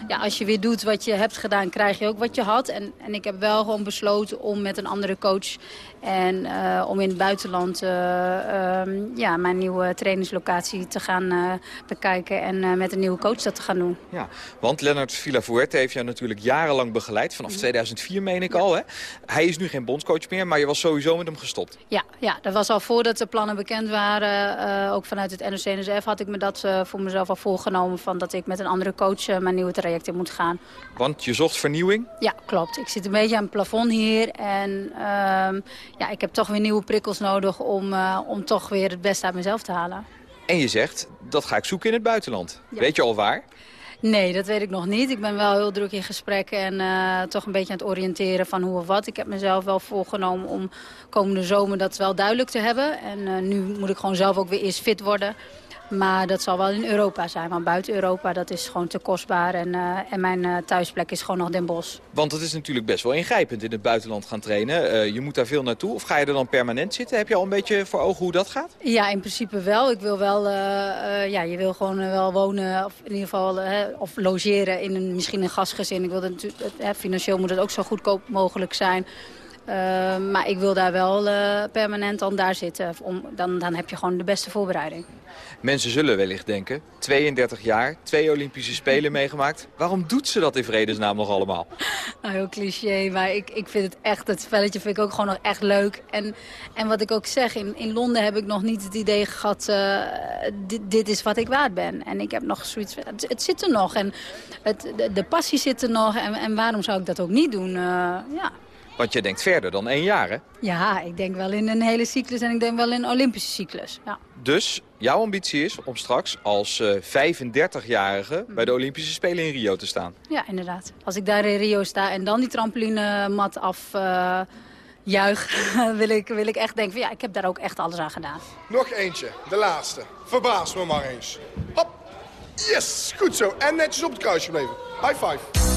ja, als je weer doet wat je hebt gedaan, krijg je ook wat je had. En, en ik heb wel gewoon besloten om met een andere coach en uh, om in het buitenland uh, uh, ja, mijn nieuwe trainingslocatie te gaan uh, bekijken. En met een nieuwe coach dat te gaan doen. Ja, want Lennart Villafuerte heeft jou natuurlijk jarenlang begeleid. Vanaf 2004 meen ik ja. al. Hè? Hij is nu geen bondscoach meer, maar je was sowieso met hem gestopt. Ja, ja dat was al voordat de plannen bekend waren. ook vanuit het NOC-NSF had ik me dat voor mezelf al voorgenomen. Van dat ik met een andere coach mijn nieuwe traject in moet gaan. Want je zocht vernieuwing? Ja, klopt. Ik zit een beetje aan het plafond hier. En ehm, ja, ik heb toch weer nieuwe prikkels nodig om, uh, om toch weer het beste uit mezelf te halen. En je zegt, dat ga ik zoeken in het buitenland. Ja. Weet je al waar? Nee, dat weet ik nog niet. Ik ben wel heel druk in gesprek en uh, toch een beetje aan het oriënteren van hoe of wat. Ik heb mezelf wel voorgenomen om komende zomer dat wel duidelijk te hebben. En uh, nu moet ik gewoon zelf ook weer eerst fit worden. Maar dat zal wel in Europa zijn. Want buiten Europa dat is gewoon te kostbaar. En, uh, en mijn uh, thuisplek is gewoon nog Den Bosch. Want het is natuurlijk best wel ingrijpend in het buitenland gaan trainen. Uh, je moet daar veel naartoe. Of ga je er dan permanent zitten? Heb je al een beetje voor ogen hoe dat gaat? Ja, in principe wel. Ik wil wel, ja, je wil gewoon wel wonen. Of in ieder geval of logeren in een, misschien een gastgezin. Ik wil dat, financieel moet het ook zo goedkoop mogelijk zijn. Uh, maar ik wil daar wel uh, permanent dan daar zitten. Om, dan, dan heb je gewoon de beste voorbereiding. Mensen zullen wellicht denken, 32 jaar, twee Olympische Spelen meegemaakt. Waarom doet ze dat in vredesnaam nog allemaal? Nou, heel cliché, maar ik, ik vind het echt, het spelletje vind ik ook gewoon nog echt leuk. En, en wat ik ook zeg, in, in Londen heb ik nog niet het idee gehad, uh, dit, dit, is wat ik waard ben. En ik heb nog zoiets, het, het zit er nog en het, de, de, passie zit er nog. En, en waarom zou ik dat ook niet doen? ja. Want je denkt verder dan één jaar, hè? Ja, ik denk wel in een hele cyclus en ik denk wel in een Olympische cyclus. Ja. Dus jouw ambitie is om straks als uh, 35-jarige bij de Olympische Spelen in Rio te staan? Ja, inderdaad. Als ik daar in Rio sta en dan die trampolinemat af... Uh, juich, wil ik, wil ik echt denken van ja, ik heb daar ook echt alles aan gedaan. Nog eentje, de laatste. Verbaas me maar eens. Hop, yes, goed zo. En netjes op het kruisje gebleven. High five.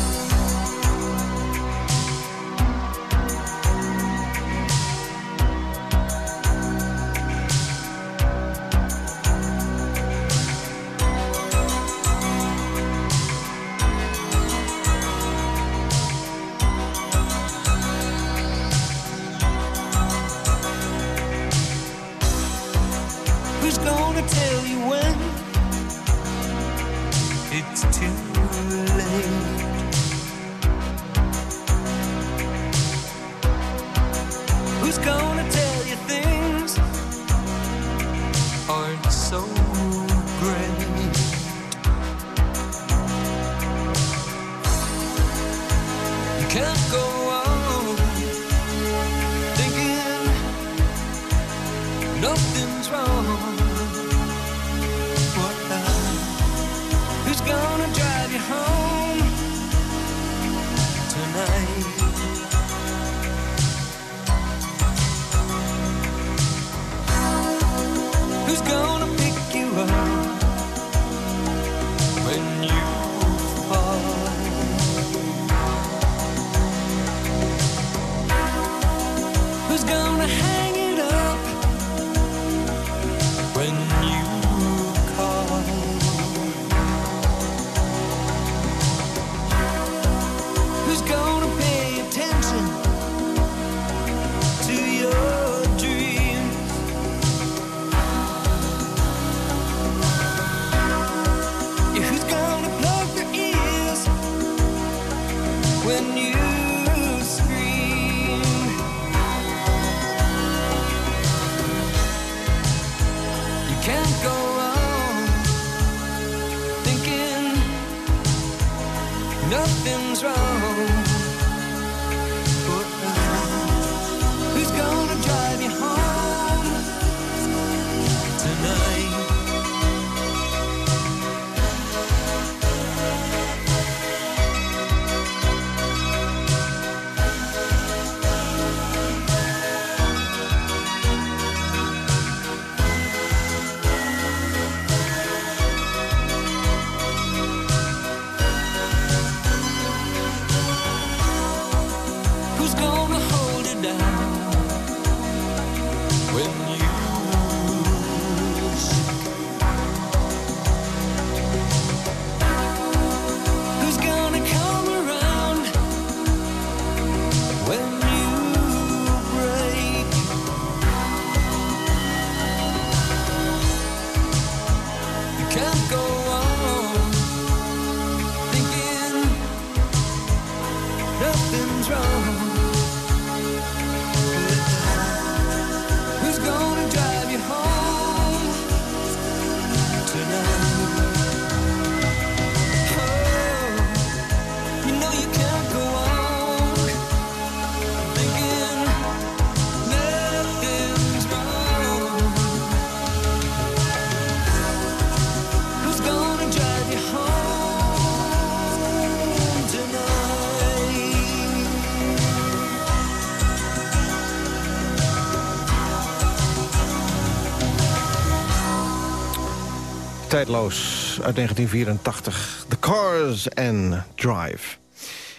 Uit 1984. The Cars and Drive.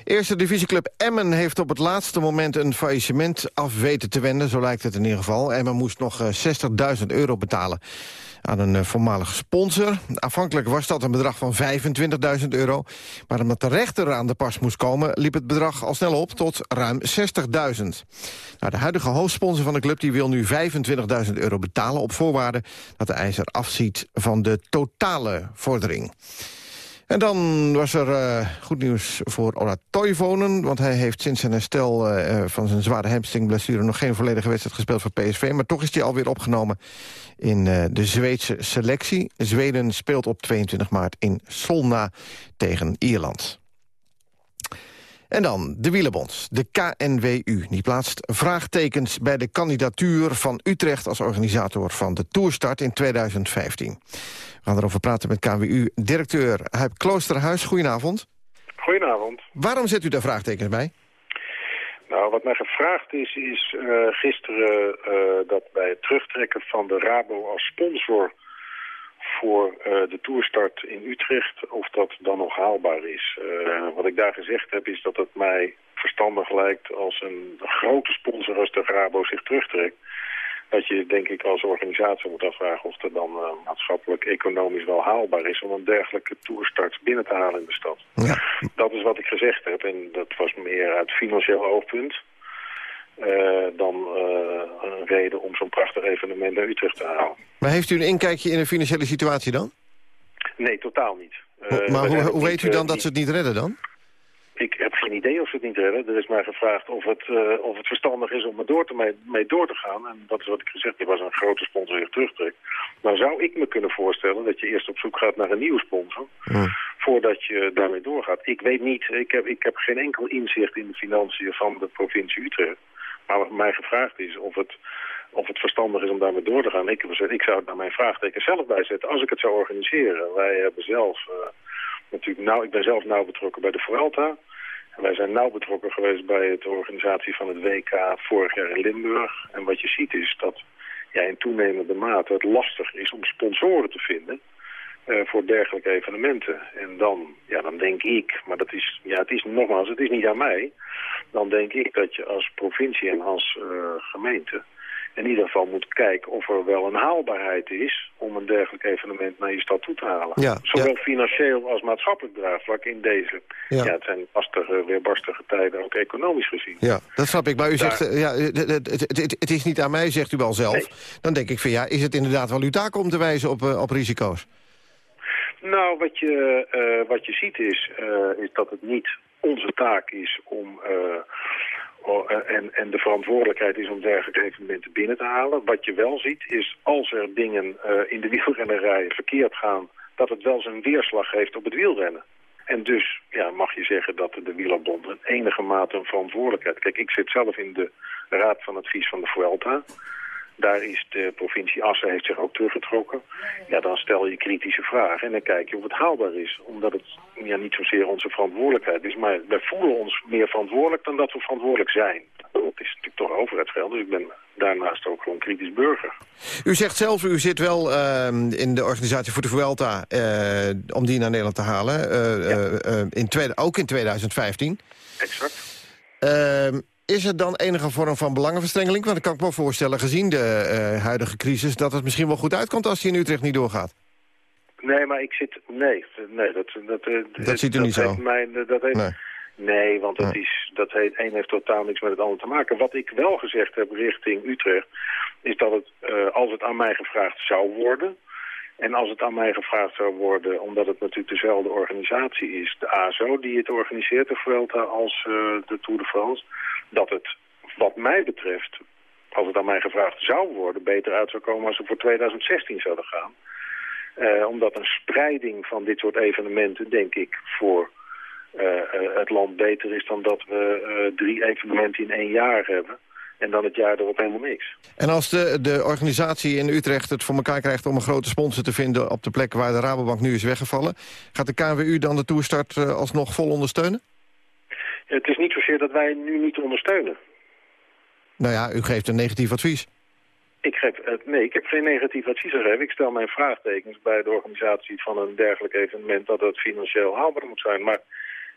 Eerste divisieclub Emmen heeft op het laatste moment een faillissement af weten te wenden. Zo lijkt het in ieder geval. Emmen moest nog eh, 60.000 euro betalen aan een eh, voormalig sponsor. Aanvankelijk was dat een bedrag van 25.000 euro. Maar omdat de rechter aan de pas moest komen... liep het bedrag al snel op tot ruim 60.000. Nou, de huidige hoofdsponsor van de club die wil nu 25.000 euro betalen... op voorwaarde dat de eiser afziet van de totale vordering. En dan was er eh, goed nieuws voor Ola Toivonen... want hij heeft sinds zijn herstel eh, van zijn zware hamstringblessure... nog geen volledige wedstrijd gespeeld voor PSV... maar toch is hij alweer opgenomen in eh, de Zweedse selectie. Zweden speelt op 22 maart in Solna tegen Ierland. En dan de Wielenbond, de KNWU. Die plaatst vraagtekens bij de kandidatuur van Utrecht... als organisator van de Toerstart in 2015. We gaan erover praten met KNWU-directeur Huip Kloosterhuis. Goedenavond. Goedenavond. Waarom zet u daar vraagtekens bij? Nou, wat mij gevraagd is, is eh, gisteren eh, dat bij het terugtrekken van de Rabo als sponsor voor eh, de toerstart in Utrecht, of dat dan nog haalbaar is. Wat ik daar gezegd heb, is dat het mij verstandig lijkt als een grote sponsor als de Rabo zich terugtrekt. Dat je, denk ik, als organisatie moet afvragen of het dan maatschappelijk, economisch wel haalbaar is om een dergelijke toerstart binnen te halen in de stad. Dat is wat ik gezegd heb en dat was meer uit financieel oogpunt. eh, dan eh, een reden om zo'n prachtig evenement naar Utrecht te halen. Maar heeft u een inkijkje in de financiële situatie dan? Nee, totaal niet. Eh, maar hoe, hoe weet u dan dat ze het niet redden dan? Ik heb geen idee of ze het niet redden. Er is mij gevraagd of het, eh, of het verstandig is om er door te mee, mee door te gaan. En dat is wat ik gezegd heb, als een grote sponsor zich terugtrekt. Dan zou ik me kunnen voorstellen dat je eerst op zoek gaat naar een nieuwe sponsor. Voordat je daarmee doorgaat. Ik weet niet, ik heb, ik heb geen enkel inzicht in de financiën van de provincie Utrecht. Maar wat mij gevraagd is of het, of het verstandig is om daarmee door te gaan. Ik heb gezegd, ik zou het naar mijn vraagteken zelf bijzetten als ik het zou organiseren. Wij hebben zelf eh, natuurlijk nauw, ik ben zelf nauw betrokken bij de Vuelta. En wij zijn nauw betrokken geweest bij de organisatie van het WK vorig jaar in Limburg. En wat je ziet is dat ja, in toenemende mate het lastig is om sponsoren te vinden eh, voor dergelijke evenementen. En dan, ja, dan denk ik, maar dat is, ja, het is nogmaals, het is niet aan mij. Dan denk ik dat je als provincie en als eh, gemeente in ieder geval moet kijken of er wel een haalbaarheid is om een dergelijk evenement naar je stad toe te halen. Ja, Zowel financieel als maatschappelijk draagvlak in deze. Ja. Ja. het zijn lastige, weerbarstige tijden, ook economisch gezien. Ja, dat snap ik. Maar u Daar- zegt, eh, ja, het, het, het, is niet aan mij, zegt u wel zelf. Dan denk ik van ja, is het inderdaad wel uw taak om te wijzen op, eh, op risico's? Nou, wat je, eh, wat je ziet is, is dat het niet onze taak is om... en, en de verantwoordelijkheid is om dergelijke evenementen binnen te halen. Wat je wel ziet is, als er dingen eh, in de wielrennerij verkeerd gaan... dat het wel zijn weerslag heeft op het wielrennen. En dus ja, mag je zeggen dat de wielerbond in enige mate een verantwoordelijkheid... Kijk, ik zit zelf in de raad van advies van de Vuelta... Daar is de provincie Assen heeft zich ook teruggetrokken. Ja, dan stel je kritische vragen en dan kijk je of het haalbaar is. Omdat het ja, niet zozeer onze verantwoordelijkheid is. Maar wij voelen ons meer verantwoordelijk dan dat we verantwoordelijk zijn. Dat is natuurlijk toch overheidsgeld, dus ik ben daarnaast ook gewoon kritisch burger. U zegt zelf, u zit wel ehm, in de organisatie voor de Vuelta... eh, om die naar Nederland te halen, eh, eh, in tweede, ook in 2015. Exact. Is er dan enige vorm van belangenverstrengeling? Want ik kan ik me wel voorstellen, gezien de eh, huidige crisis... dat het misschien wel goed uitkomt als hij in Utrecht niet doorgaat. Nee, maar ik zit... Nee, nee dat... Dat, eh, Dat ziet u niet zo. Mijn, dat heeft, Nee. nee. want dat is, dat heeft, een heeft totaal niks met het ander te maken. Wat ik wel gezegd heb richting Utrecht... is dat het, eh, als het aan mij gevraagd zou worden... en als het aan mij gevraagd zou worden... omdat het natuurlijk dezelfde organisatie is... de ASO die het organiseert, de Vuelta, als eh, de Tour de France... dat het, wat mij betreft... als het aan mij gevraagd zou worden... beter uit zou komen als we voor 2016 zouden gaan... Eh, omdat een spreiding van dit soort evenementen, denk ik, voor eh, het land beter is dan dat we drie evenementen in één jaar hebben. En dan het jaar erop helemaal niks. En als de, de organisatie in Utrecht het voor elkaar krijgt... om een grote sponsor te vinden op de plek waar de Rabobank nu is weggevallen... gaat de KNWU dan de toerstart eh, alsnog vol ondersteunen? Het is niet zozeer dat wij nu niet ondersteunen. Nou ja, u geeft een negatief advies. Ik geef, nee, ik heb geen negatief advies gegeven. Ik stel mijn vraagtekens bij de organisatie van een dergelijk evenement... dat het financieel haalbaar moet zijn. Maar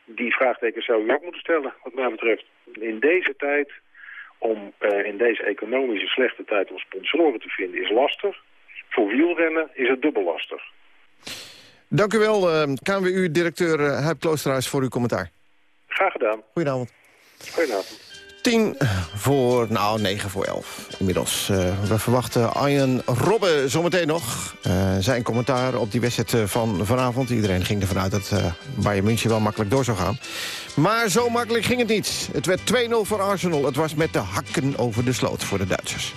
die vraagtekens zou u ook moeten stellen, wat mij betreft. In deze tijd, om eh, in deze economische slechte tijd om sponsoren te vinden, is lastig. Voor wielrennen is het dubbel lastig. Dank u wel, eh, KNWU-directeur uh, Huip Kloosterhuis, voor uw commentaar. Graag gedaan. Goedenavond. Goedenavond. Tien voor, nou, negen voor elf inmiddels. Eh, we verwachten Arjen Robben zometeen nog. Eh, zijn commentaar op die wedstrijd eh, van vanavond. Iedereen ging ervan uit dat eh Bayern München wel makkelijk door zou gaan. Maar zo makkelijk ging het niet. Het werd 2-0 voor Arsenal. Het was met de hakken over de sloot voor de Duitsers.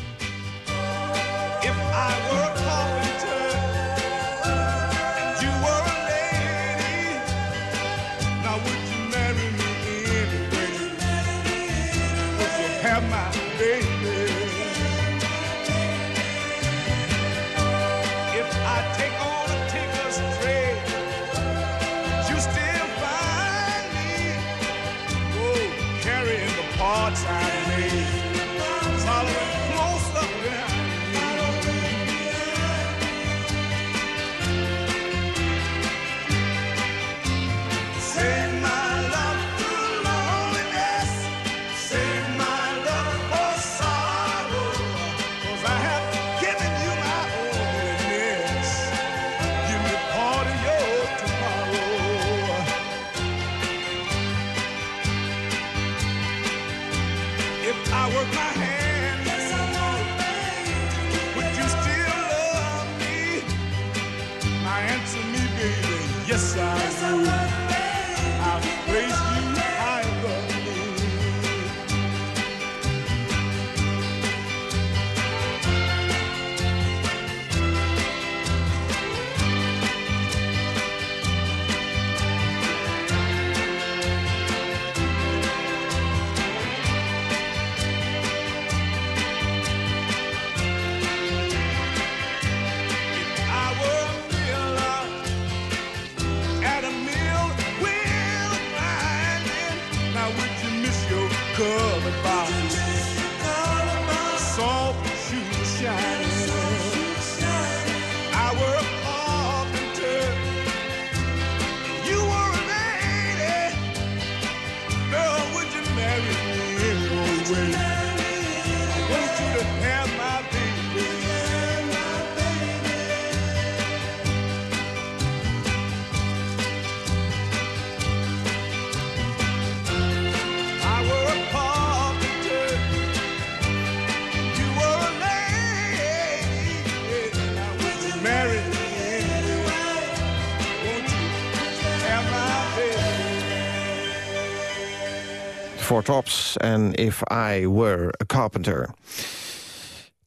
Four Tops en If I Were a Carpenter.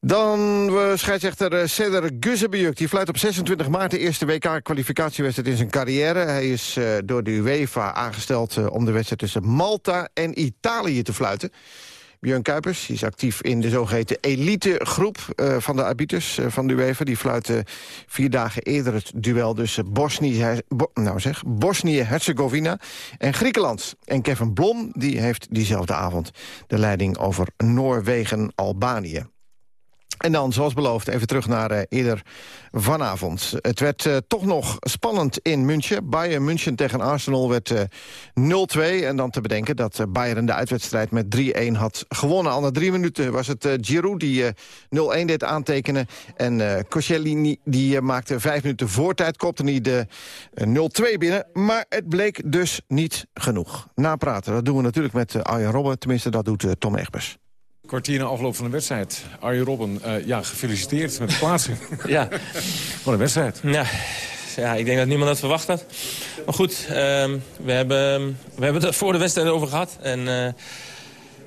Dan we scheidsrechter eh, Cedar Guzebujuk. Die fluit op 26 maart de eerste WK-kwalificatiewedstrijd in zijn carrière. Hij is eh, door de UEFA aangesteld eh, om de wedstrijd tussen Malta en Italië te fluiten. Björn Kuipers die is actief in de zogeheten elitegroep eh, van de arbiters eh, van de UEFA. Die fluiten vier dagen eerder het duel tussen Bosnië, Bo- nou zeg, Bosnië-Herzegovina en Griekenland. En Kevin Blom die heeft diezelfde avond de leiding over Noorwegen-Albanië. En dan, zoals beloofd, even terug naar uh, eerder vanavond. Het werd uh, toch nog spannend in München. Bayern München tegen Arsenal werd uh, 0-2. En dan te bedenken dat Bayern de uitwedstrijd met 3-1 had gewonnen. Al na drie minuten was het Giroud die 0-1 deed aantekenen. En uh, die maakte vijf minuten voortijd, kopte niet de 0-2 binnen. Maar het bleek dus niet genoeg. Napraten, dat doen we natuurlijk met Arjen Robben. Tenminste, dat doet Tom Egbers. Kwartier na afloop van de wedstrijd. Arjen Robben, uh, ja, gefeliciteerd met de plaatsing. ja. Wat een wedstrijd. Ja. ja, ik denk dat niemand dat verwacht had. Maar goed, uh, we, hebben, we hebben het voor de wedstrijd over gehad. En uh,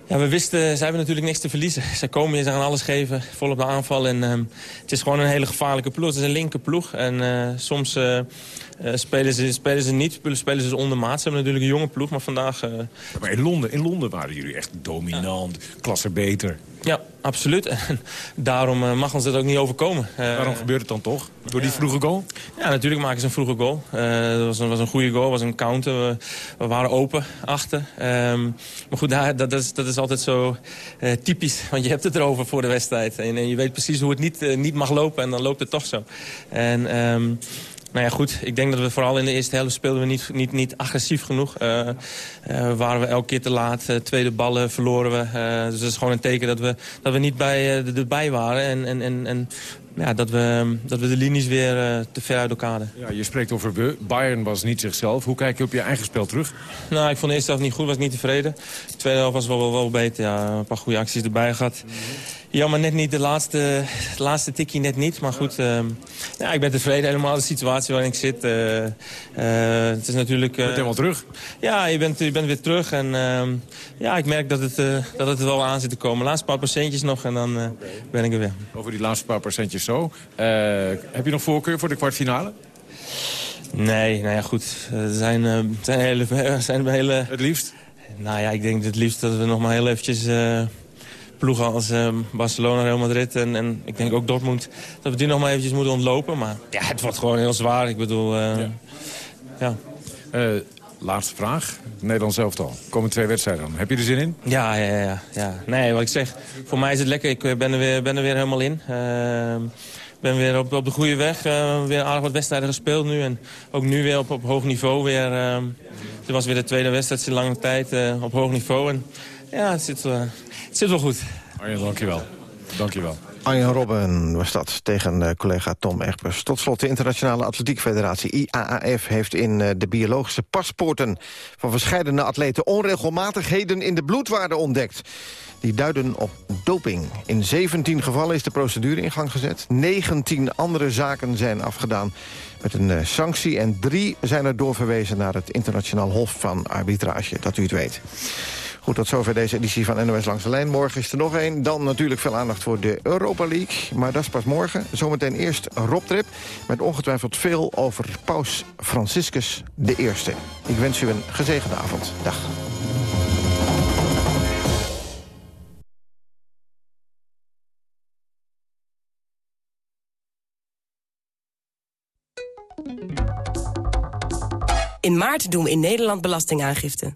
ja, we wisten, zij hebben natuurlijk niks te verliezen. Zij komen hier, ze gaan alles geven, vol op de aanval. En uh, het is gewoon een hele gevaarlijke ploeg. Het is een linker ploeg. En soms uh, spelen, ze, spelen ze niet, spelen ze ondermaat. Ze hebben natuurlijk een jonge ploeg, maar vandaag... Uh... maar in Londen, in Londen waren jullie echt dominant, ja. klasse beter. Ja, absoluut. En daarom uh, mag ons dat ook niet overkomen. Waarom gebeurt het dan toch? Door die vroege goal? Ja, natuurlijk maken ze een vroege goal. dat was een, was een goede goal, was een counter. We, we waren open, achter. Um, maar goed, dat, dat, is, dat is altijd zo typisch. Want je hebt het erover voor de wedstrijd. En, en je weet precies hoe het niet, niet mag lopen en dan loopt het toch zo. En... Um, nou ja, goed. Ik denk dat we vooral in de eerste helft speelden we niet, niet, niet agressief genoeg. Uh, uh, waren we elke keer te laat. Uh, tweede ballen verloren we. dus dat is gewoon een teken dat we, dat we niet bij, erbij waren. En, en, en, en ja, dat, we, dat we de linies weer te ver uit elkaar hadden. Ja, je spreekt over we. Bayern was niet zichzelf. Hoe kijk je op je eigen spel terug? Nou, ik vond de eerste helft niet goed, was niet tevreden. De tweede helft was wel, wel, wel beter. Ja, een paar goede acties erbij gehad. Jammer net niet, de laatste, de laatste tikje net niet. Maar goed, uh, ja, ik ben tevreden helemaal de situatie waarin ik zit. Uh, uh, het is natuurlijk... je bent helemaal terug? Ja, je bent, je bent weer terug. En ehm, ja, ik merk dat het, dat het er wel aan zit te komen. Laatste paar procentjes nog en dan okay. ben ik er weer. Over die laatste paar procentjes zo. heb je nog voorkeur voor de kwartfinale? Nee, nou ja, goed. Er zijn, zijn hele... Zijn hele... Het liefst? Nou ja, ik denk het liefst dat we nog maar heel eventjes ploegen als uh, Barcelona, Real Madrid en, en ik denk ook Dortmund... dat we die nog maar eventjes moeten ontlopen. Maar ja, het wordt gewoon heel zwaar. Ik bedoel, uh, ja. ja. Uh, laatste vraag. Nederland zelf al. Komen twee wedstrijden dan. Heb je er zin in? Ja, ja, ja, ja. Nee, wat ik zeg. Voor mij is het lekker. Ik ben er weer, ben er weer helemaal in. Ik ben weer op, op de goede weg. weer aardig wat wedstrijden gespeeld nu. En ook nu weer op, op hoog niveau. Weer, dit was weer de tweede wedstrijd sinds lange tijd op hoog niveau. En ja, het zit, zit wel goed. Arjen, dankjewel. Dankjewel. Arjen Robben was dat tegen uh, collega Tom Egbers. Tot slot de Internationale Atletiek Federatie, IAAF... heeft in uh, de biologische paspoorten van verschillende atleten... onregelmatigheden in de bloedwaarde ontdekt. Die duiden op doping. In 17 gevallen is de procedure in gang gezet. 19 andere zaken zijn afgedaan met een uh, sanctie... en drie zijn er doorverwezen naar het Internationaal Hof van Arbitrage, dat u het weet. Goed, tot zover deze editie van NOS Langs de Lijn. Morgen is er nog één. Dan natuurlijk veel aandacht voor de Europa League. Maar dat is pas morgen. Zometeen eerst Rob Trip. Met ongetwijfeld veel over paus Franciscus Eerste. Ik wens u een gezegende avond. Dag. In maart doen we in Nederland belastingaangifte.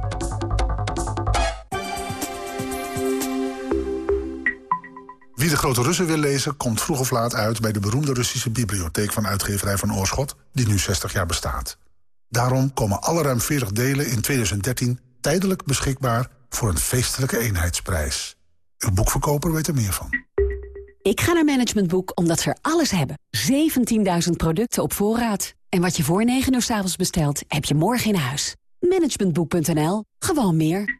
Wie de Grote Russen wil lezen, komt vroeg of laat uit... bij de beroemde Russische bibliotheek van uitgeverij van Oorschot... die nu 60 jaar bestaat. Daarom komen alle ruim 40 delen in 2013 tijdelijk beschikbaar... voor een feestelijke eenheidsprijs. Uw boekverkoper weet er meer van. Ik ga naar Management Boek omdat ze er alles hebben. 17.000 producten op voorraad. En wat je voor 9 uur s avonds bestelt, heb je morgen in huis. Managementboek.nl. Gewoon meer.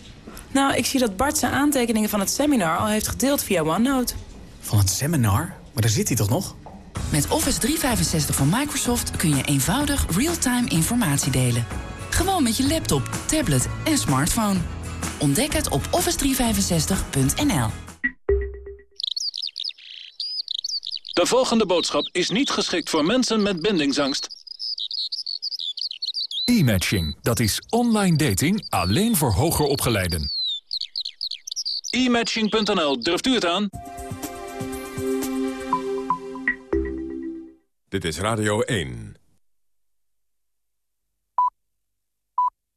Nou, ik zie dat Bart zijn aantekeningen van het seminar al heeft gedeeld via OneNote. Van het seminar? Maar daar zit hij toch nog? Met Office 365 van Microsoft kun je eenvoudig real-time informatie delen. Gewoon met je laptop, tablet en smartphone. Ontdek het op office365.nl. De volgende boodschap is niet geschikt voor mensen met bindingsangst. E-matching, dat is online dating alleen voor hoger opgeleiden. E-matching.nl, durft u het aan? Dit is Radio 1.